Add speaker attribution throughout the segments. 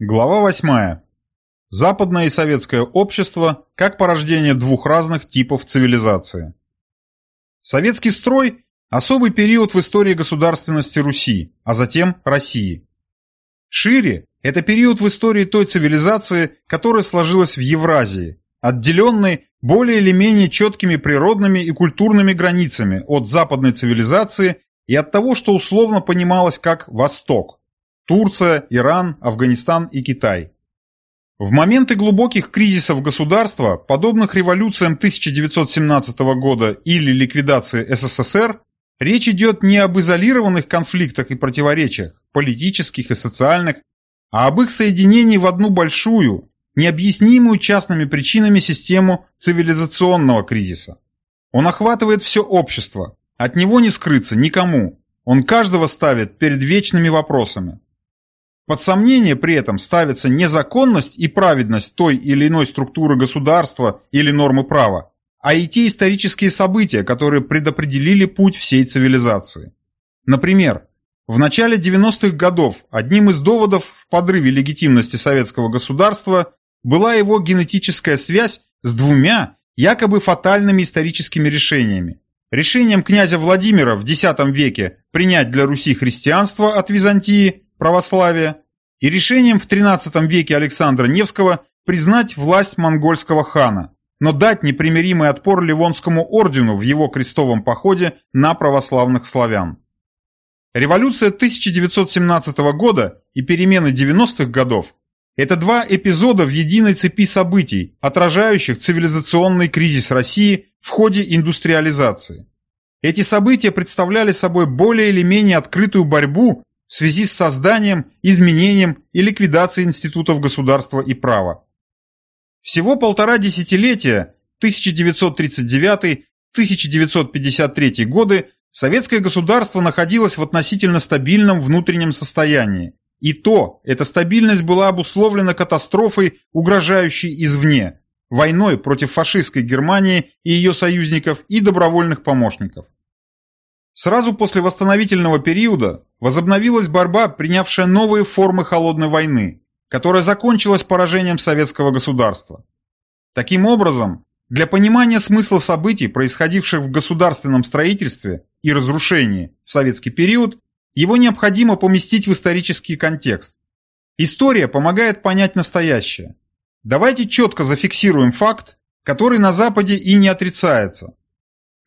Speaker 1: Глава 8. Западное и советское общество как порождение двух разных типов цивилизации. Советский строй – особый период в истории государственности Руси, а затем России. Шире – это период в истории той цивилизации, которая сложилась в Евразии, отделенной более или менее четкими природными и культурными границами от западной цивилизации и от того, что условно понималось как «Восток». Турция, Иран, Афганистан и Китай. В моменты глубоких кризисов государства, подобных революциям 1917 года или ликвидации СССР, речь идет не об изолированных конфликтах и противоречиях, политических и социальных, а об их соединении в одну большую, необъяснимую частными причинами систему цивилизационного кризиса. Он охватывает все общество, от него не скрыться никому, он каждого ставит перед вечными вопросами. Под сомнение при этом ставится незаконность и праведность той или иной структуры государства или нормы права, а и те исторические события, которые предопределили путь всей цивилизации. Например, в начале 90-х годов одним из доводов в подрыве легитимности советского государства была его генетическая связь с двумя якобы фатальными историческими решениями. Решением князя Владимира в X веке принять для Руси христианство от Византии православия, и решением в XIII веке Александра Невского признать власть монгольского хана, но дать непримиримый отпор Ливонскому ордену в его крестовом походе на православных славян. Революция 1917 года и перемены 90-х годов – это два эпизода в единой цепи событий, отражающих цивилизационный кризис России в ходе индустриализации. Эти события представляли собой более или менее открытую борьбу в связи с созданием, изменением и ликвидацией институтов государства и права. Всего полтора десятилетия, 1939-1953 годы, советское государство находилось в относительно стабильном внутреннем состоянии. И то, эта стабильность была обусловлена катастрофой, угрожающей извне, войной против фашистской Германии и ее союзников и добровольных помощников. Сразу после восстановительного периода возобновилась борьба, принявшая новые формы холодной войны, которая закончилась поражением советского государства. Таким образом, для понимания смысла событий, происходивших в государственном строительстве и разрушении в советский период, его необходимо поместить в исторический контекст. История помогает понять настоящее. Давайте четко зафиксируем факт, который на Западе и не отрицается.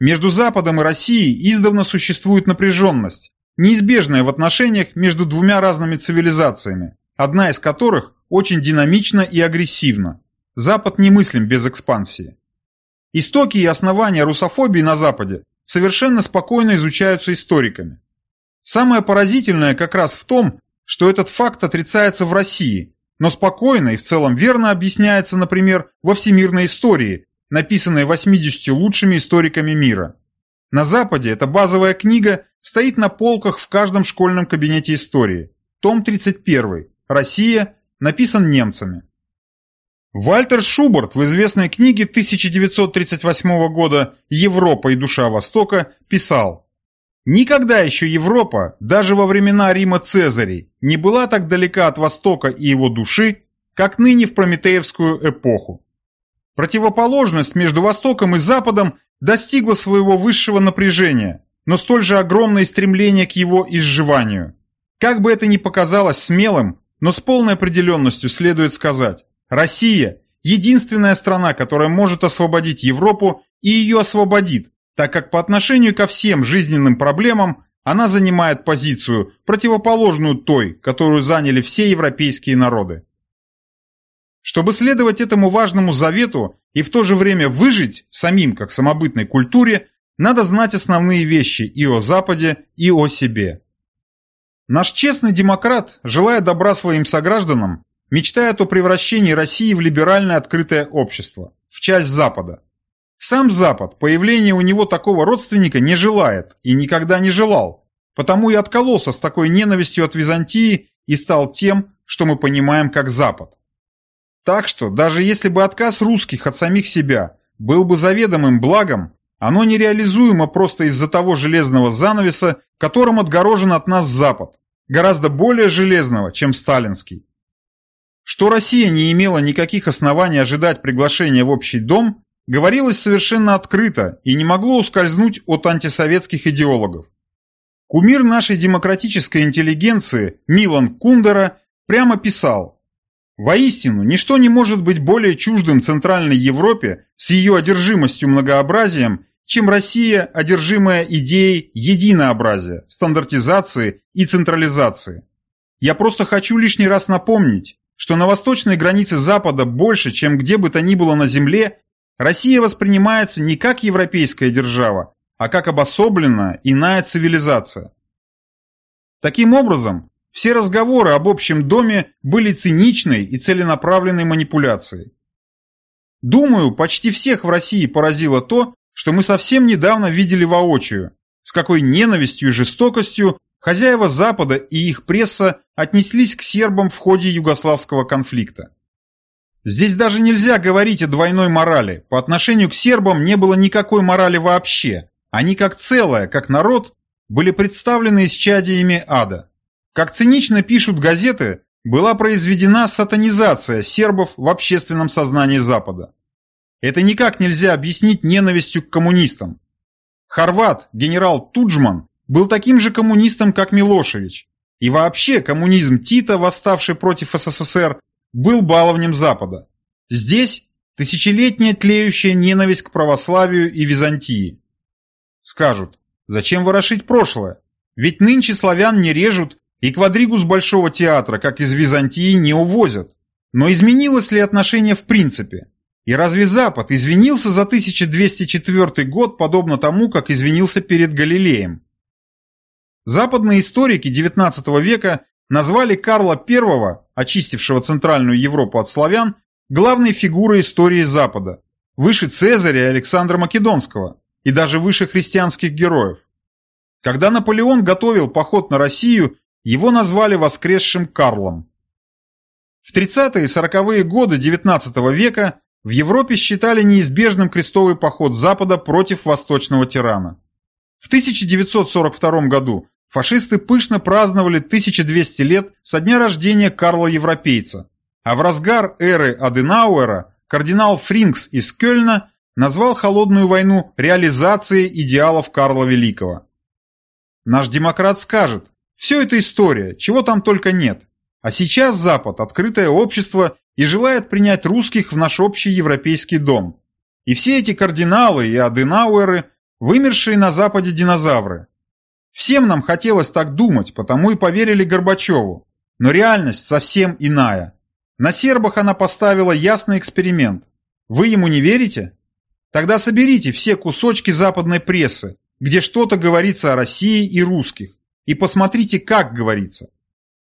Speaker 1: Между Западом и Россией издавна существует напряженность, неизбежная в отношениях между двумя разными цивилизациями, одна из которых очень динамична и агрессивна. Запад немыслим без экспансии. Истоки и основания русофобии на Западе совершенно спокойно изучаются историками. Самое поразительное как раз в том, что этот факт отрицается в России, но спокойно и в целом верно объясняется, например, во всемирной истории, написанной 80 лучшими историками мира. На Западе эта базовая книга стоит на полках в каждом школьном кабинете истории. Том 31. Россия. Написан немцами. Вальтер Шуберт в известной книге 1938 года «Европа и душа Востока» писал «Никогда еще Европа, даже во времена Рима Цезарей, не была так далека от Востока и его души, как ныне в прометеевскую эпоху. Противоположность между Востоком и Западом достигла своего высшего напряжения, но столь же огромное стремление к его изживанию. Как бы это ни показалось смелым, но с полной определенностью следует сказать, Россия – единственная страна, которая может освободить Европу и ее освободит, так как по отношению ко всем жизненным проблемам она занимает позицию, противоположную той, которую заняли все европейские народы. Чтобы следовать этому важному завету и в то же время выжить самим как самобытной культуре, надо знать основные вещи и о Западе, и о себе. Наш честный демократ, желая добра своим согражданам, мечтает о превращении России в либеральное открытое общество, в часть Запада. Сам Запад появления у него такого родственника не желает и никогда не желал, потому и откололся с такой ненавистью от Византии и стал тем, что мы понимаем как Запад. Так что, даже если бы отказ русских от самих себя был бы заведомым благом, оно нереализуемо просто из-за того железного занавеса, которым отгорожен от нас Запад, гораздо более железного, чем сталинский. Что Россия не имела никаких оснований ожидать приглашения в общий дом, говорилось совершенно открыто и не могло ускользнуть от антисоветских идеологов. Кумир нашей демократической интеллигенции Милан Кундера прямо писал Воистину, ничто не может быть более чуждым Центральной Европе с ее одержимостью многообразием, чем Россия, одержимая идеей единообразия, стандартизации и централизации. Я просто хочу лишний раз напомнить, что на восточной границе Запада больше, чем где бы то ни было на Земле, Россия воспринимается не как европейская держава, а как обособленная иная цивилизация. Таким образом, все разговоры об общем доме были циничной и целенаправленной манипуляцией. Думаю, почти всех в России поразило то, что мы совсем недавно видели воочию, с какой ненавистью и жестокостью хозяева Запада и их пресса отнеслись к сербам в ходе югославского конфликта. Здесь даже нельзя говорить о двойной морали, по отношению к сербам не было никакой морали вообще, они как целое, как народ, были представлены исчадиями ада. Как цинично пишут газеты, была произведена сатанизация сербов в общественном сознании Запада. Это никак нельзя объяснить ненавистью к коммунистам. Хорват, генерал Туджман, был таким же коммунистом, как Милошевич. И вообще коммунизм Тита, восставший против СССР, был баловнем Запада. Здесь тысячелетняя тлеющая ненависть к православию и Византии. Скажут, зачем ворошить прошлое? Ведь нынче славян не режут и квадригу с Большого театра, как из Византии, не увозят. Но изменилось ли отношение в принципе? И разве Запад извинился за 1204 год, подобно тому, как извинился перед Галилеем? Западные историки XIX века назвали Карла I, очистившего Центральную Европу от славян, главной фигурой истории Запада, выше Цезаря и Александра Македонского, и даже выше христианских героев. Когда Наполеон готовил поход на Россию, его назвали воскресшим Карлом. В 30-е и 40-е годы XIX века в Европе считали неизбежным крестовый поход Запада против восточного тирана. В 1942 году фашисты пышно праздновали 1200 лет со дня рождения Карла Европейца, а в разгар эры Аденауэра кардинал Фрингс из Кёльна назвал холодную войну реализацией идеалов Карла Великого. Наш демократ скажет, все это история, чего там только нет. А сейчас Запад – открытое общество и желает принять русских в наш общий европейский дом. И все эти кардиналы и аденауэры – вымершие на Западе динозавры. Всем нам хотелось так думать, потому и поверили Горбачеву. Но реальность совсем иная. На сербах она поставила ясный эксперимент. Вы ему не верите? Тогда соберите все кусочки западной прессы, где что-то говорится о России и русских. И посмотрите, как говорится.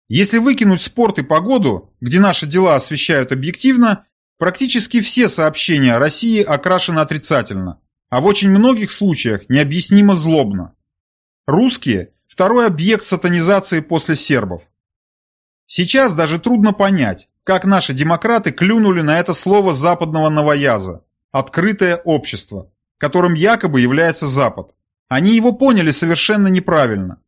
Speaker 1: Если выкинуть спорт и погоду, где наши дела освещают объективно, практически все сообщения о России окрашены отрицательно, а в очень многих случаях необъяснимо злобно. Русские – второй объект сатанизации после сербов. Сейчас даже трудно понять, как наши демократы клюнули на это слово западного новояза – открытое общество, которым якобы является Запад. Они его поняли совершенно неправильно.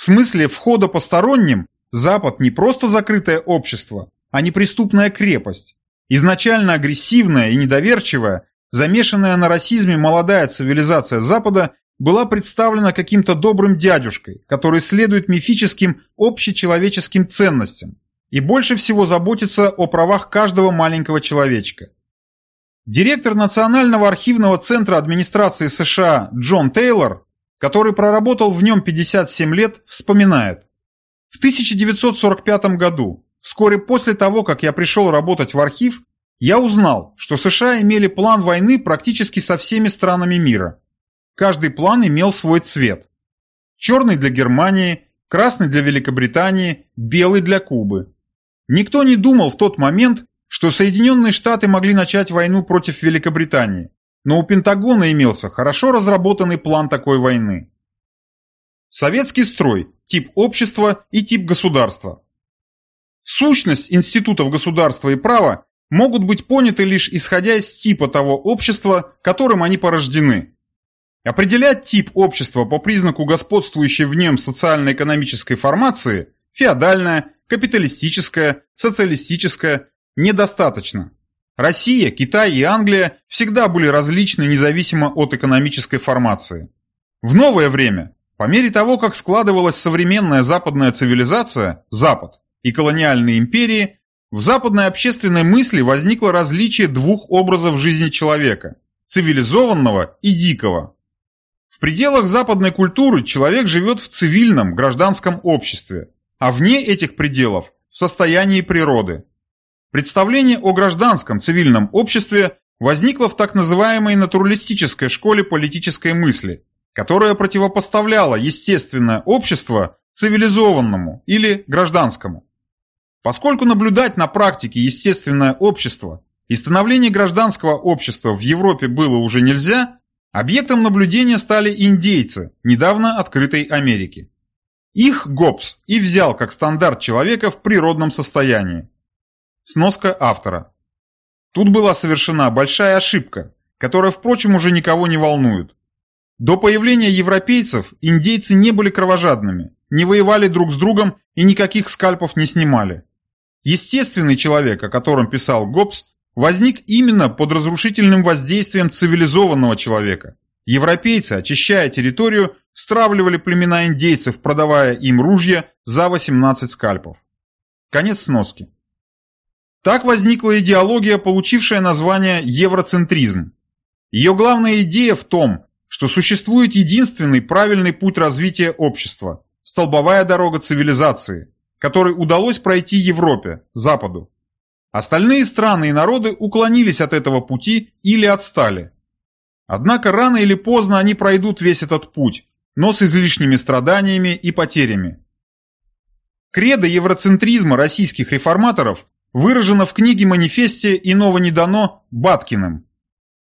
Speaker 1: В смысле входа посторонним Запад не просто закрытое общество, а неприступная крепость. Изначально агрессивная и недоверчивая, замешанная на расизме молодая цивилизация Запада была представлена каким-то добрым дядюшкой, который следует мифическим общечеловеческим ценностям и больше всего заботится о правах каждого маленького человечка. Директор Национального архивного центра администрации США Джон Тейлор который проработал в нем 57 лет, вспоминает. В 1945 году, вскоре после того, как я пришел работать в архив, я узнал, что США имели план войны практически со всеми странами мира. Каждый план имел свой цвет. Черный для Германии, красный для Великобритании, белый для Кубы. Никто не думал в тот момент, что Соединенные Штаты могли начать войну против Великобритании но у Пентагона имелся хорошо разработанный план такой войны. Советский строй, тип общества и тип государства. Сущность институтов государства и права могут быть поняты лишь исходя из типа того общества, которым они порождены. Определять тип общества по признаку господствующей в нем социально-экономической формации феодальное, капиталистическое, социалистическое недостаточно. Россия, Китай и Англия всегда были различны независимо от экономической формации. В новое время, по мере того, как складывалась современная западная цивилизация, Запад, и колониальные империи, в западной общественной мысли возникло различие двух образов жизни человека – цивилизованного и дикого. В пределах западной культуры человек живет в цивильном, гражданском обществе, а вне этих пределов – в состоянии природы – Представление о гражданском цивильном обществе возникло в так называемой натуралистической школе политической мысли, которая противопоставляла естественное общество цивилизованному или гражданскому. Поскольку наблюдать на практике естественное общество и становление гражданского общества в Европе было уже нельзя, объектом наблюдения стали индейцы недавно открытой Америки. Их Гоббс и взял как стандарт человека в природном состоянии. Сноска автора. Тут была совершена большая ошибка, которая, впрочем, уже никого не волнует. До появления европейцев индейцы не были кровожадными, не воевали друг с другом и никаких скальпов не снимали. Естественный человек, о котором писал Гоббс, возник именно под разрушительным воздействием цивилизованного человека. Европейцы, очищая территорию, стравливали племена индейцев, продавая им ружья за 18 скальпов. Конец сноски. Так возникла идеология, получившая название евроцентризм. Ее главная идея в том, что существует единственный правильный путь развития общества – столбовая дорога цивилизации, которой удалось пройти Европе, Западу. Остальные страны и народы уклонились от этого пути или отстали. Однако рано или поздно они пройдут весь этот путь, но с излишними страданиями и потерями. Кредо евроцентризма российских реформаторов выражено в книге-манифесте «Иного не дано» Баткиным.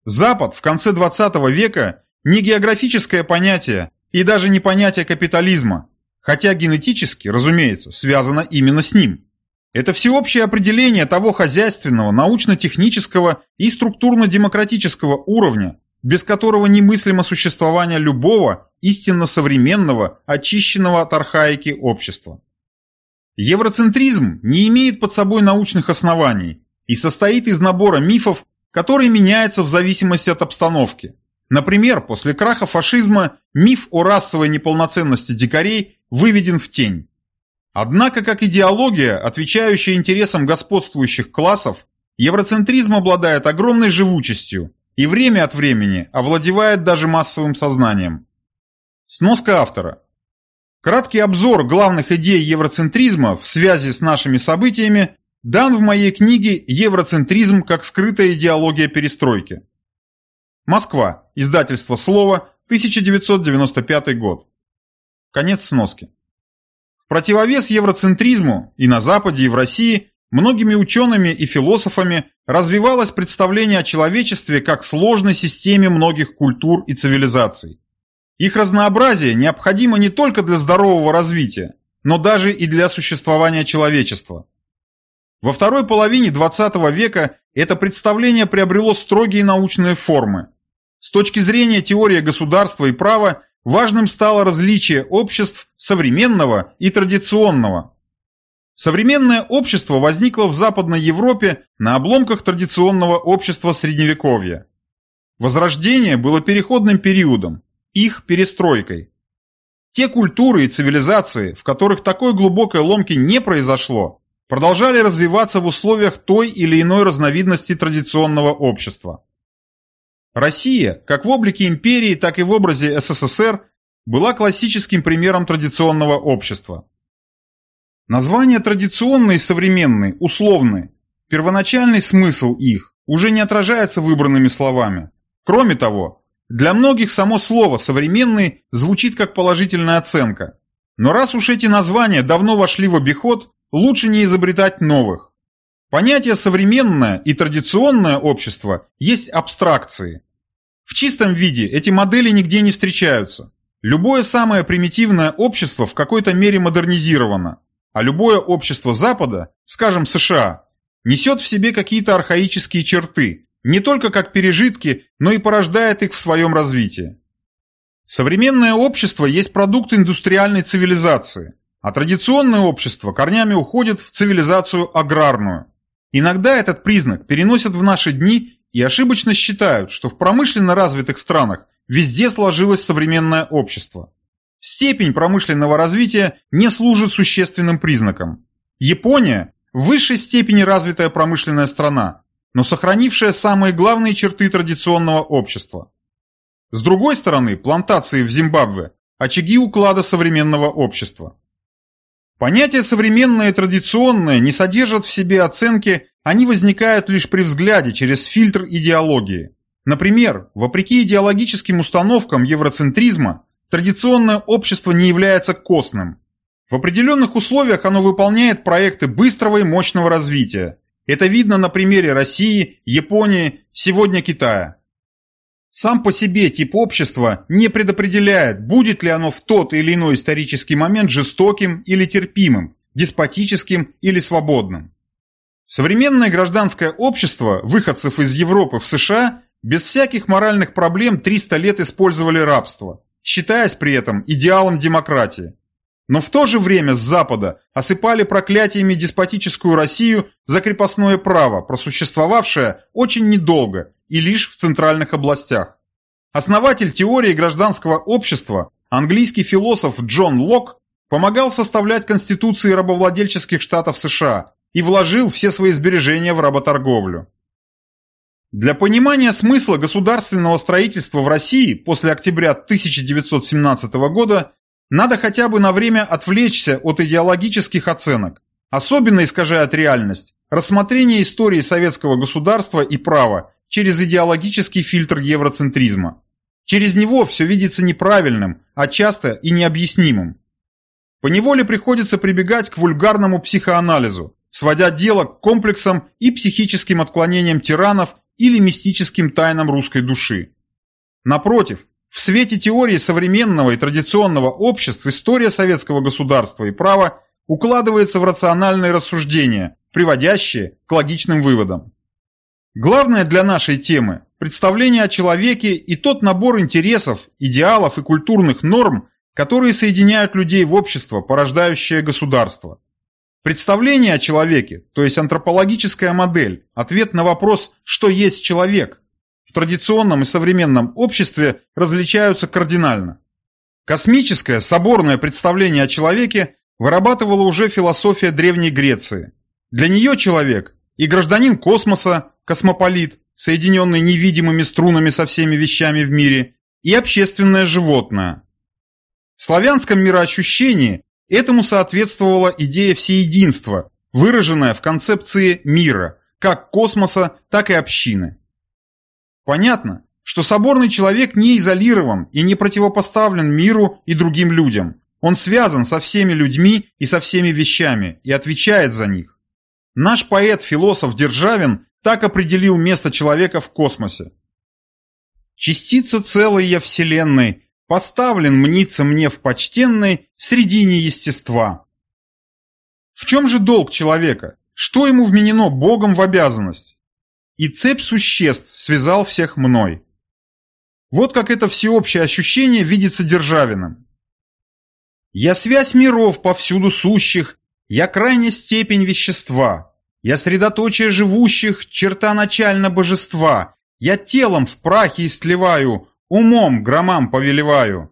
Speaker 1: Запад в конце 20 века не географическое понятие и даже не понятие капитализма, хотя генетически, разумеется, связано именно с ним. Это всеобщее определение того хозяйственного, научно-технического и структурно-демократического уровня, без которого немыслимо существование любого истинно современного, очищенного от архаики общества. Евроцентризм не имеет под собой научных оснований и состоит из набора мифов, которые меняются в зависимости от обстановки. Например, после краха фашизма миф о расовой неполноценности дикарей выведен в тень. Однако, как идеология, отвечающая интересам господствующих классов, евроцентризм обладает огромной живучестью и время от времени овладевает даже массовым сознанием. Сноска автора. Краткий обзор главных идей евроцентризма в связи с нашими событиями дан в моей книге «Евроцентризм как скрытая идеология перестройки». Москва. Издательство «Слово», 1995 год. Конец сноски. В противовес евроцентризму и на Западе, и в России многими учеными и философами развивалось представление о человечестве как сложной системе многих культур и цивилизаций. Их разнообразие необходимо не только для здорового развития, но даже и для существования человечества. Во второй половине XX века это представление приобрело строгие научные формы. С точки зрения теории государства и права важным стало различие обществ современного и традиционного. Современное общество возникло в Западной Европе на обломках традиционного общества Средневековья. Возрождение было переходным периодом, их перестройкой. Те культуры и цивилизации, в которых такой глубокой ломки не произошло, продолжали развиваться в условиях той или иной разновидности традиционного общества. Россия, как в облике империи, так и в образе СССР, была классическим примером традиционного общества. Названия традиционные и современные, условные, первоначальный смысл их уже не отражается выбранными словами. Кроме того, для многих само слово «современный» звучит как положительная оценка. Но раз уж эти названия давно вошли в обиход, лучше не изобретать новых. Понятие «современное» и «традиционное общество» есть абстракции. В чистом виде эти модели нигде не встречаются. Любое самое примитивное общество в какой-то мере модернизировано, а любое общество Запада, скажем США, несет в себе какие-то архаические черты, не только как пережитки, но и порождает их в своем развитии. Современное общество есть продукт индустриальной цивилизации, а традиционное общество корнями уходит в цивилизацию аграрную. Иногда этот признак переносят в наши дни и ошибочно считают, что в промышленно развитых странах везде сложилось современное общество. Степень промышленного развития не служит существенным признаком. Япония – в высшей степени развитая промышленная страна, но сохранившая самые главные черты традиционного общества. С другой стороны, плантации в Зимбабве – очаги уклада современного общества. Понятия современное и традиционное не содержат в себе оценки, они возникают лишь при взгляде через фильтр идеологии. Например, вопреки идеологическим установкам евроцентризма, традиционное общество не является костным. В определенных условиях оно выполняет проекты быстрого и мощного развития. Это видно на примере России, Японии, сегодня Китая. Сам по себе тип общества не предопределяет, будет ли оно в тот или иной исторический момент жестоким или терпимым, деспотическим или свободным. Современное гражданское общество выходцев из Европы в США без всяких моральных проблем 300 лет использовали рабство, считаясь при этом идеалом демократии. Но в то же время с Запада осыпали проклятиями деспотическую Россию за крепостное право, просуществовавшее очень недолго и лишь в центральных областях. Основатель теории гражданского общества, английский философ Джон Лок, помогал составлять конституции рабовладельческих штатов США и вложил все свои сбережения в работорговлю. Для понимания смысла государственного строительства в России после октября 1917 года надо хотя бы на время отвлечься от идеологических оценок, особенно искажает реальность, рассмотрение истории советского государства и права через идеологический фильтр евроцентризма. Через него все видится неправильным, а часто и необъяснимым. Поневоле приходится прибегать к вульгарному психоанализу, сводя дело к комплексам и психическим отклонениям тиранов или мистическим тайнам русской души. Напротив, в свете теории современного и традиционного общества история советского государства и права укладывается в рациональные рассуждения, приводящие к логичным выводам. Главное для нашей темы – представление о человеке и тот набор интересов, идеалов и культурных норм, которые соединяют людей в общество, порождающее государство. Представление о человеке, то есть антропологическая модель, ответ на вопрос «что есть человек?», в традиционном и современном обществе различаются кардинально. Космическое, соборное представление о человеке вырабатывала уже философия Древней Греции. Для нее человек и гражданин космоса, космополит, соединенный невидимыми струнами со всеми вещами в мире, и общественное животное. В славянском мироощущении этому соответствовала идея всеединства, выраженная в концепции мира, как космоса, так и общины. Понятно, что соборный человек не изолирован и не противопоставлен миру и другим людям. Он связан со всеми людьми и со всеми вещами и отвечает за них. Наш поэт-философ Державин так определил место человека в космосе. Частица целой я вселенной, поставлен мнится мне в почтенной средине естества. В чем же долг человека? Что ему вменено Богом в обязанность? И цепь существ связал всех мной. Вот как это всеобщее ощущение видится Державиным. Я связь миров повсюду сущих, я крайняя степень вещества, я средоточие живущих, черта начально божества, я телом в прахе истлеваю, умом громам повелеваю.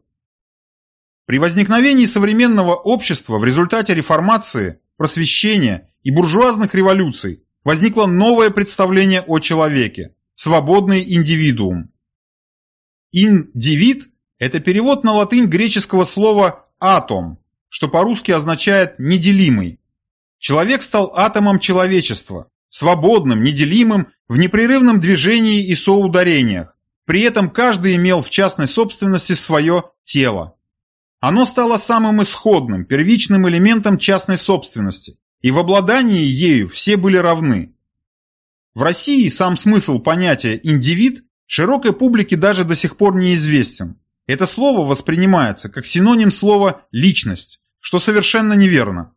Speaker 1: При возникновении современного общества в результате реформации, просвещения и буржуазных революций возникло новое представление о человеке – свободный индивидуум. Индивид – это перевод на латынь греческого слова «атом», что по-русски означает «неделимый». Человек стал атомом человечества, свободным, неделимым, в непрерывном движении и соударениях. При этом каждый имел в частной собственности свое тело. Оно стало самым исходным, первичным элементом частной собственности, и в обладании ею все были равны. В России сам смысл понятия «индивид» широкой публике даже до сих пор неизвестен. Это слово воспринимается как синоним слова «личность», что совершенно неверно.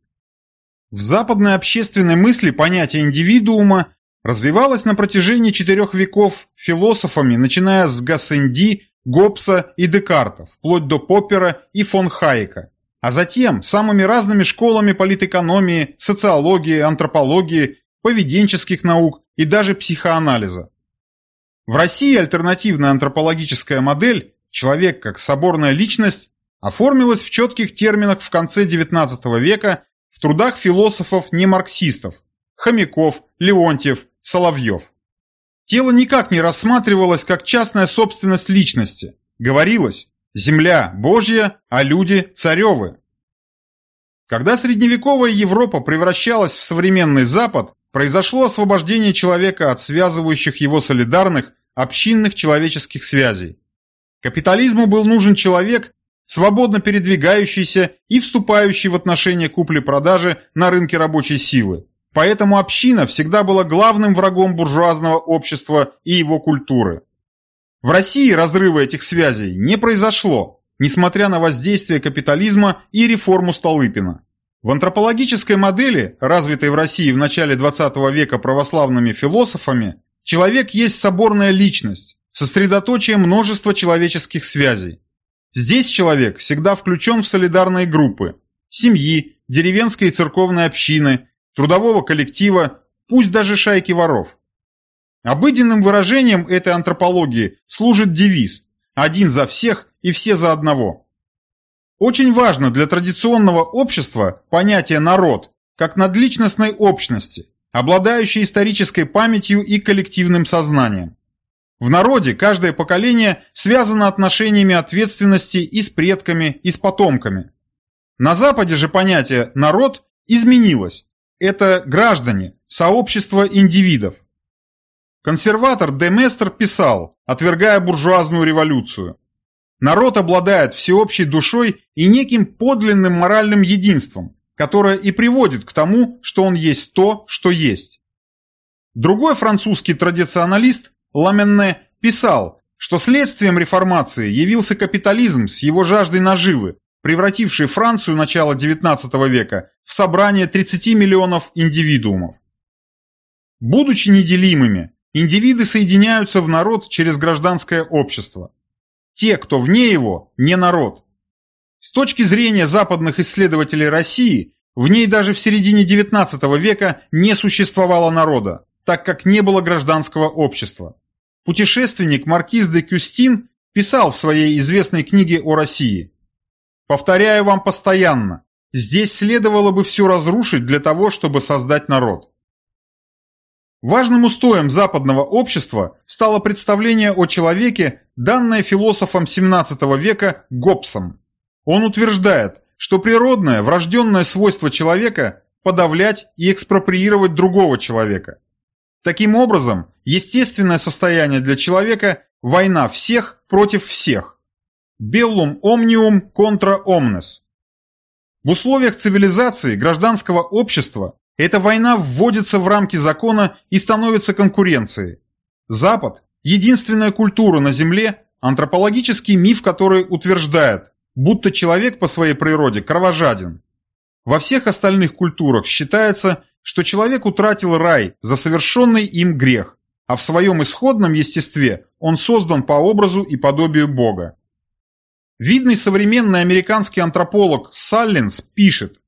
Speaker 1: В западной общественной мысли понятие индивидуума развивалось на протяжении четырех веков философами, начиная с Гассенди, Гоббса и Декарта, вплоть до Поппера и фон Хайека. А затем самыми разными школами политэкономии, социологии, антропологии, поведенческих наук и даже психоанализа. В России альтернативная антропологическая модель «человек как соборная личность» оформилась в четких терминах в конце XIX века в трудах философов-немарксистов Хомяков, Леонтьев, Соловьев. Тело никак не рассматривалось как частная собственность личности. Говорилось «земля Божья, а люди царевы». Когда средневековая Европа превращалась в современный Запад, произошло освобождение человека от связывающих его солидарных, общинных человеческих связей. Капитализму был нужен человек, свободно передвигающийся и вступающий в отношения купли-продажи на рынке рабочей силы. Поэтому община всегда была главным врагом буржуазного общества и его культуры. В России разрыва этих связей не произошло, несмотря на воздействие капитализма и реформу Столыпина. В антропологической модели, развитой в России в начале XX века православными философами, человек есть соборная личность, сосредоточие множества человеческих связей. Здесь человек всегда включен в солидарные группы – семьи, деревенской и церковной общины, трудового коллектива, пусть даже шайки воров. Обыденным выражением этой антропологии служит девиз «один за всех и все за одного». Очень важно для традиционного общества понятие «народ» как надличностной общности, обладающей исторической памятью и коллективным сознанием. В народе каждое поколение связано отношениями ответственности и с предками, и с потомками. На Западе же понятие «народ» изменилось. Это граждане, сообщество индивидов. Консерватор Деместер писал, отвергая буржуазную революцию. Народ обладает всеобщей душой и неким подлинным моральным единством, которое и приводит к тому, что он есть то, что есть. Другой французский традиционалист, Ламенне, писал, что следствием реформации явился капитализм с его жаждой наживы, превративший Францию начала XIX века в собрание 30 миллионов индивидуумов. Будучи неделимыми, индивиды соединяются в народ через гражданское общество. Те, кто вне его, не народ. С точки зрения западных исследователей России, в ней даже в середине XIX века не существовало народа, так как не было гражданского общества. Путешественник Маркиз де Кюстин писал в своей известной книге о России. «Повторяю вам постоянно, здесь следовало бы все разрушить для того, чтобы создать народ. Важным устоем западного общества стало представление о человеке, данное философом XVII века Гоббсом. Он утверждает, что природное, врожденное свойство человека – подавлять и экспроприировать другого человека. Таким образом, естественное состояние для человека – война всех против всех. Bellum omnium contra omnes. В условиях цивилизации гражданского общества эта война вводится в рамки закона и становится конкуренцией. Запад – единственная культура на Земле, антропологический миф, который утверждает, будто человек по своей природе кровожаден. Во всех остальных культурах считается, что человек утратил рай за совершенный им грех, а в своем исходном естестве он создан по образу и подобию Бога. Видный современный американский антрополог Саллинс пишет,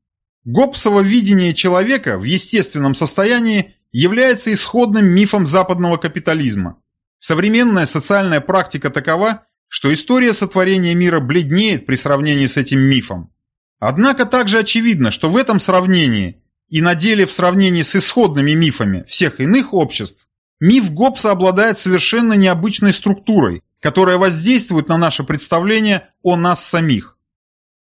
Speaker 1: Гоббсово видение человека в естественном состоянии является исходным мифом западного капитализма. Современная социальная практика такова, что история сотворения мира бледнеет при сравнении с этим мифом. Однако также очевидно, что в этом сравнении и на деле в сравнении с исходными мифами всех иных обществ, миф Гоббса обладает совершенно необычной структурой, которая воздействует на наше представление о нас самих.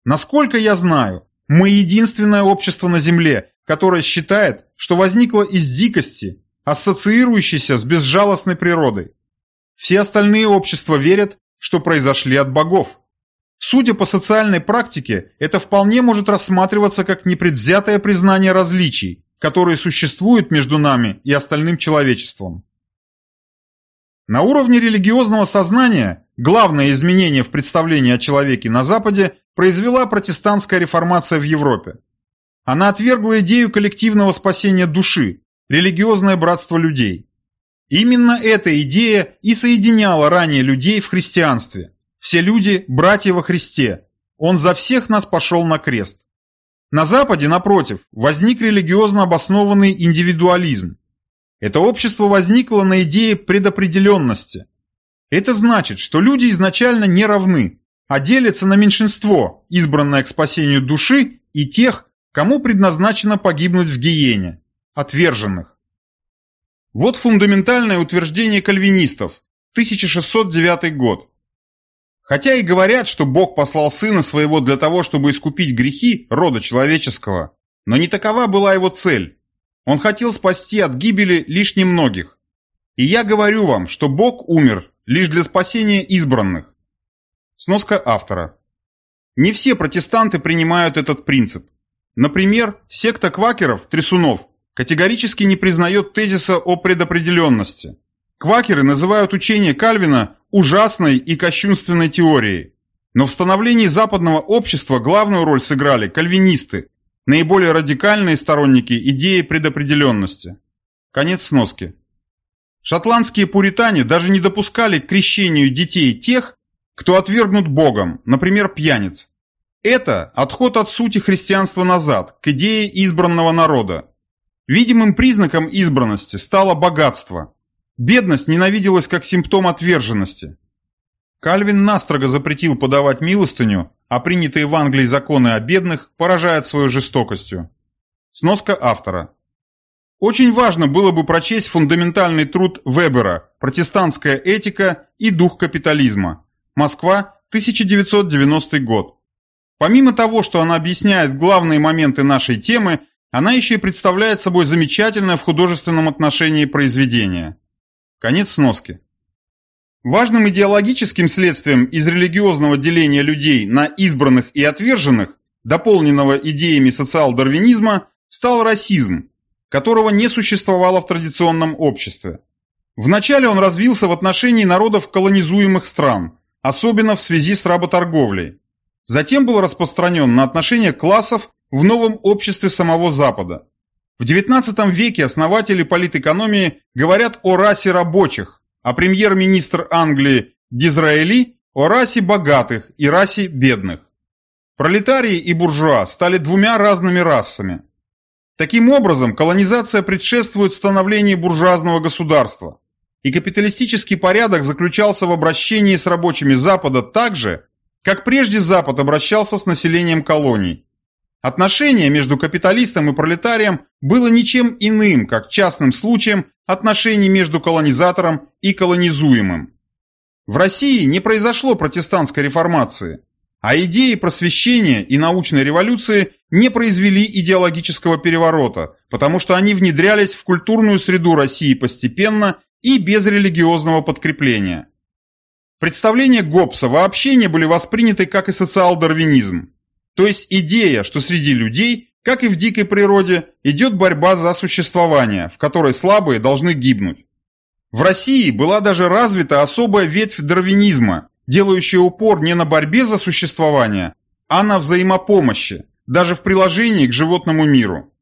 Speaker 1: Насколько я знаю, мы единственное общество на Земле, которое считает, что возникло из дикости, ассоциирующейся с безжалостной природой. Все остальные общества верят, что произошли от богов. Судя по социальной практике, это вполне может рассматриваться как непредвзятое признание различий, которые существуют между нами и остальным человечеством. На уровне религиозного сознания главное изменение в представлении о человеке на Западе произвела протестантская реформация в Европе. Она отвергла идею коллективного спасения души, религиозное братство людей. Именно эта идея и соединяла ранее людей в христианстве. Все люди – братья во Христе. он за всех нас пошел на крест. На Западе, напротив, возник религиозно обоснованный индивидуализм. Это общество возникло на идее предопределенности. Это значит, что люди изначально не равны, а делятся на меньшинство, избранное к спасению души, и тех, кому предназначено погибнуть в гиене, отверженных. Вот фундаментальное утверждение кальвинистов, 1609 год. Хотя и говорят, что Бог послал Сына Своего для того, чтобы искупить грехи рода человеческого, но не такова была его цель. Он хотел спасти от гибели лишь немногих. И я говорю вам, что Бог умер лишь для спасения избранных. Сноска автора. Не все протестанты принимают этот принцип. Например, секта квакеров, трясунов, категорически не признает тезиса о предопределенности. Квакеры называют учение Кальвина ужасной и кощунственной теорией. Но в становлении западного общества главную роль сыграли кальвинисты, наиболее радикальные сторонники идеи предопределенности. Конец сноски. Шотландские пуритане даже не допускали к крещению детей тех, кто отвергнут Богом, например, пьяниц. Это отход от сути христианства назад, к идее избранного народа. Видимым признаком избранности стало богатство – Бедность ненавиделась как симптом отверженности. Кальвин настрого запретил подавать милостыню, а принятые в Англии законы о бедных поражают свою жестокостью. Сноска автора. Очень важно было бы прочесть фундаментальный труд Вебера «Протестантская этика и дух капитализма». Москва, 1990 год. Помимо того, что она объясняет главные моменты нашей темы, она еще и представляет собой замечательное в художественном отношении произведение. Конец сноски. Важным идеологическим следствием из религиозного деления людей на избранных и отверженных, дополненного идеями социал-дарвинизма, стал расизм, которого не существовало в традиционном обществе. Вначале он развился в отношении народов колонизуемых стран, особенно в связи с работорговлей. Затем был распространен на отношения классов в новом обществе самого Запада. В XIX веке основатели политэкономии говорят о расе рабочих, а премьер-министр Англии Дизраэли о расе богатых и расе бедных. Пролетарии и буржуа стали двумя разными расами. Таким образом, колонизация предшествует становлению буржуазного государства, и капиталистический порядок заключался в обращении с рабочими Запада так же, как прежде Запад обращался с населением колоний, Отношение между капиталистом и пролетарием было ничем иным, как частным случаем отношений между колонизатором и колонизуемым. В России не произошло протестантской реформации, а идеи просвещения и научной революции не произвели идеологического переворота, потому что они внедрялись в культурную среду России постепенно и без религиозного подкрепления. Представления Гоббса вообще не были восприняты как и социал-дарвинизм. То есть идея, что среди людей, как и в дикой природе, идет борьба за существование, в которой слабые должны гибнуть. В России была даже развита особая ветвь дарвинизма, делающая упор не на борьбе за существование, а на взаимопомощи, даже в приложении к животному миру.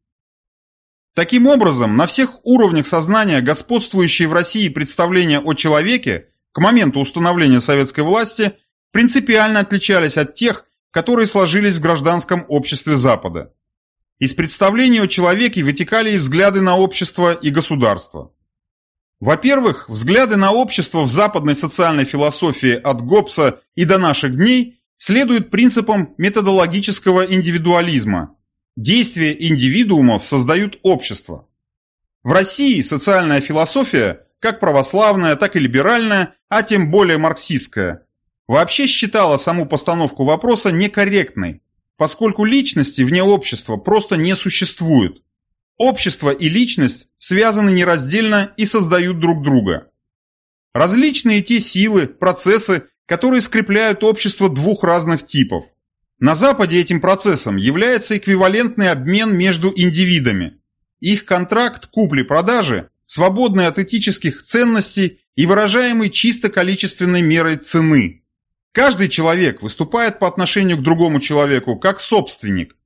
Speaker 1: Таким образом, на всех уровнях сознания господствующие в России представления о человеке к моменту установления советской власти принципиально отличались от тех, которые сложились в гражданском обществе Запада. Из представлений о человеке вытекали и взгляды на общество и государство. Во-первых, взгляды на общество в западной социальной философии от Гоббса и до наших дней следуют принципам методологического индивидуализма. Действия индивидуумов создают общество. В России социальная философия, как православная, так и либеральная, а тем более марксистская, вообще считала саму постановку вопроса некорректной, поскольку личности вне общества просто не существуют. Общество и личность связаны нераздельно и создают друг друга. Различные те силы, процессы, которые скрепляют общество двух разных типов. На Западе этим процессом является эквивалентный обмен между индивидами. Их контракт купли-продажи, свободный от этических ценностей и выражаемый чисто количественной мерой цены. Каждый человек выступает по отношению к другому человеку как собственник.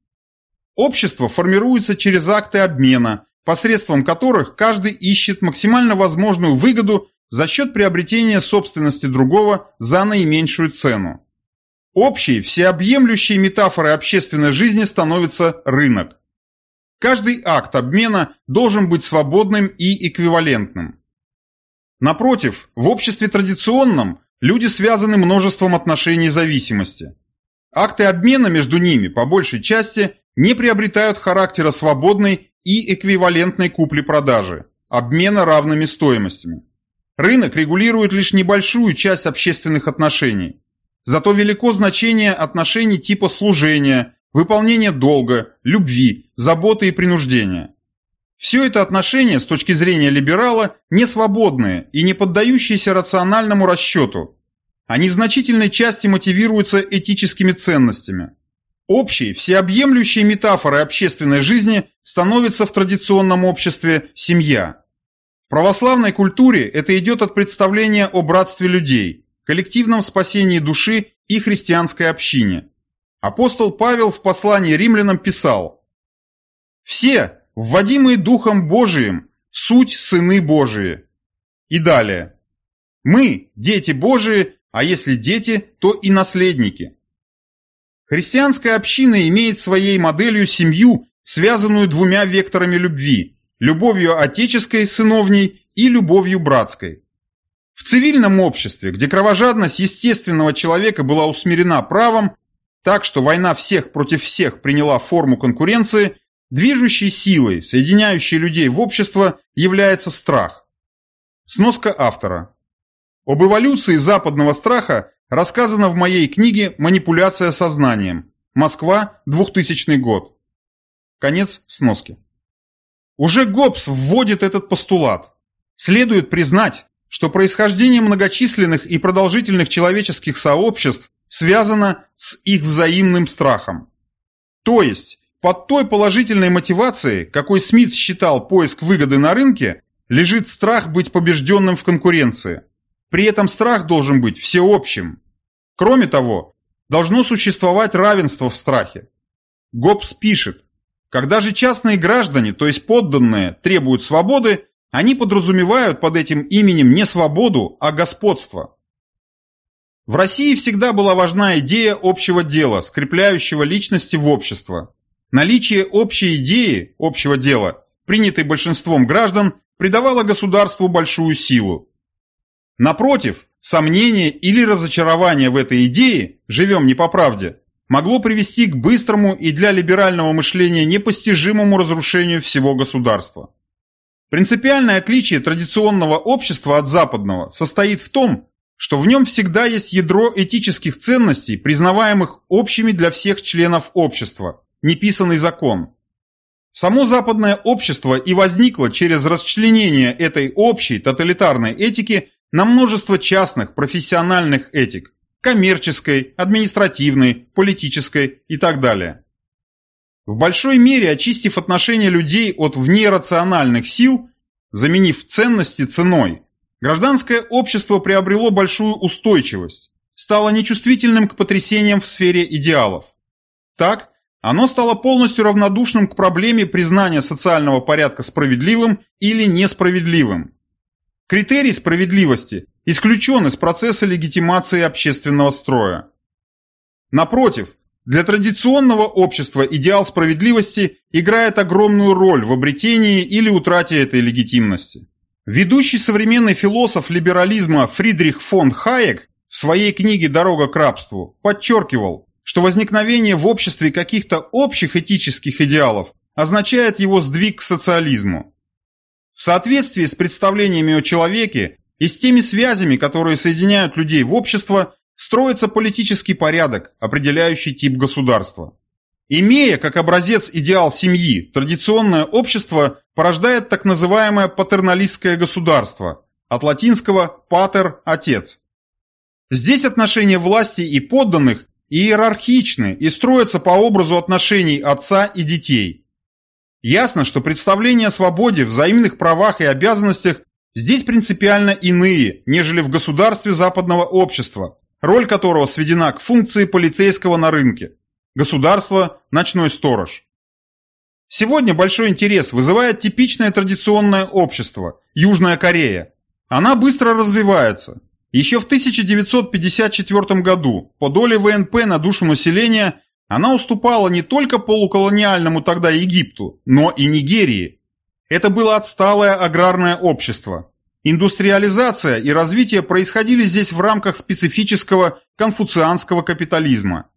Speaker 1: Общество формируется через акты обмена, посредством которых каждый ищет максимально возможную выгоду за счет приобретения собственности другого за наименьшую цену. Общей, всеобъемлющей метафорой общественной жизни становится рынок. Каждый акт обмена должен быть свободным и эквивалентным. Напротив, в обществе традиционном люди связаны множеством отношений зависимости. Акты обмена между ними, по большей части, не приобретают характера свободной и эквивалентной купли-продажи, обмена равными стоимостями. Рынок регулирует лишь небольшую часть общественных отношений. Зато велико значение отношений типа служения, выполнения долга, любви, заботы и принуждения. Все это отношения с точки зрения либерала не свободные и не поддающиеся рациональному расчету. Они в значительной части мотивируются этическими ценностями. Общей, всеобъемлющей метафорой общественной жизни становится в традиционном обществе семья. В православной культуре это идет от представления о братстве людей, коллективном спасении души и христианской общине. Апостол Павел в послании римлянам писал «Все, вводимые Духом Божиим, суть сыны Божии. И далее. Мы – дети Божии, а если дети, то и наследники. Христианская община имеет своей моделью семью, связанную двумя векторами любви – любовью отеческой сыновней и любовью братской. В цивильном обществе, где кровожадность естественного человека была усмирена правом, так что война всех против всех приняла форму конкуренции, Движущей силой, соединяющей людей в общество, является страх. Сноска автора. Об эволюции западного страха рассказано в моей книге «Манипуляция сознанием». Москва, 2000 год. Конец сноски. Уже Гоббс вводит этот постулат. Следует признать, что происхождение многочисленных и продолжительных человеческих сообществ связано с их взаимным страхом. То есть, под той положительной мотивацией, какой Смит считал поиск выгоды на рынке, лежит страх быть побежденным в конкуренции. При этом страх должен быть всеобщим. Кроме того, должно существовать равенство в страхе. Гоббс пишет, когда же частные граждане, то есть подданные, требуют свободы, они подразумевают под этим именем не свободу, а господство. В России всегда была важна идея общего дела, скрепляющего личности в общество. Наличие общей идеи, общего дела, принятой большинством граждан, придавало государству большую силу. Напротив, сомнение или разочарование в этой идее «живем не по правде» могло привести к быстрому и для либерального мышления непостижимому разрушению всего государства. Принципиальное отличие традиционного общества от западного состоит в том, что в нем всегда есть ядро этических ценностей, признаваемых общими для всех членов общества, неписанный закон. Само западное общество и возникло через расчленение этой общей тоталитарной этики на множество частных профессиональных этик – коммерческой, административной, политической и так далее. В большой мере очистив отношения людей от внерациональных сил, заменив ценности ценой, гражданское общество приобрело большую устойчивость, стало нечувствительным к потрясениям в сфере идеалов. Так, оно стало полностью равнодушным к проблеме признания социального порядка справедливым или несправедливым. Критерий справедливости исключен из процесса легитимации общественного строя. Напротив, для традиционного общества идеал справедливости играет огромную роль в обретении или утрате этой легитимности. Ведущий современный философ либерализма Фридрих фон Хайек в своей книге «Дорога к рабству» подчеркивал, что возникновение в обществе каких-то общих этических идеалов означает его сдвиг к социализму. В соответствии с представлениями о человеке и с теми связями, которые соединяют людей в общество, строится политический порядок, определяющий тип государства. Имея как образец идеал семьи, традиционное общество порождает так называемое патерналистское государство, от латинского «патер» – «отец». Здесь отношения власти и подданных иерархичны и строятся по образу отношений отца и детей. Ясно, что представления о свободе, взаимных правах и обязанностях здесь принципиально иные, нежели в государстве западного общества, роль которого сведена к функции полицейского на рынке. Государство – ночной сторож. Сегодня большой интерес вызывает типичное традиционное общество – Южная Корея. Она быстро развивается. Еще в 1954 году по доле ВНП на душу населения она уступала не только полуколониальному тогда Египту, но и Нигерии. Это было отсталое аграрное общество. Индустриализация и развитие происходили здесь в рамках специфического конфуцианского капитализма.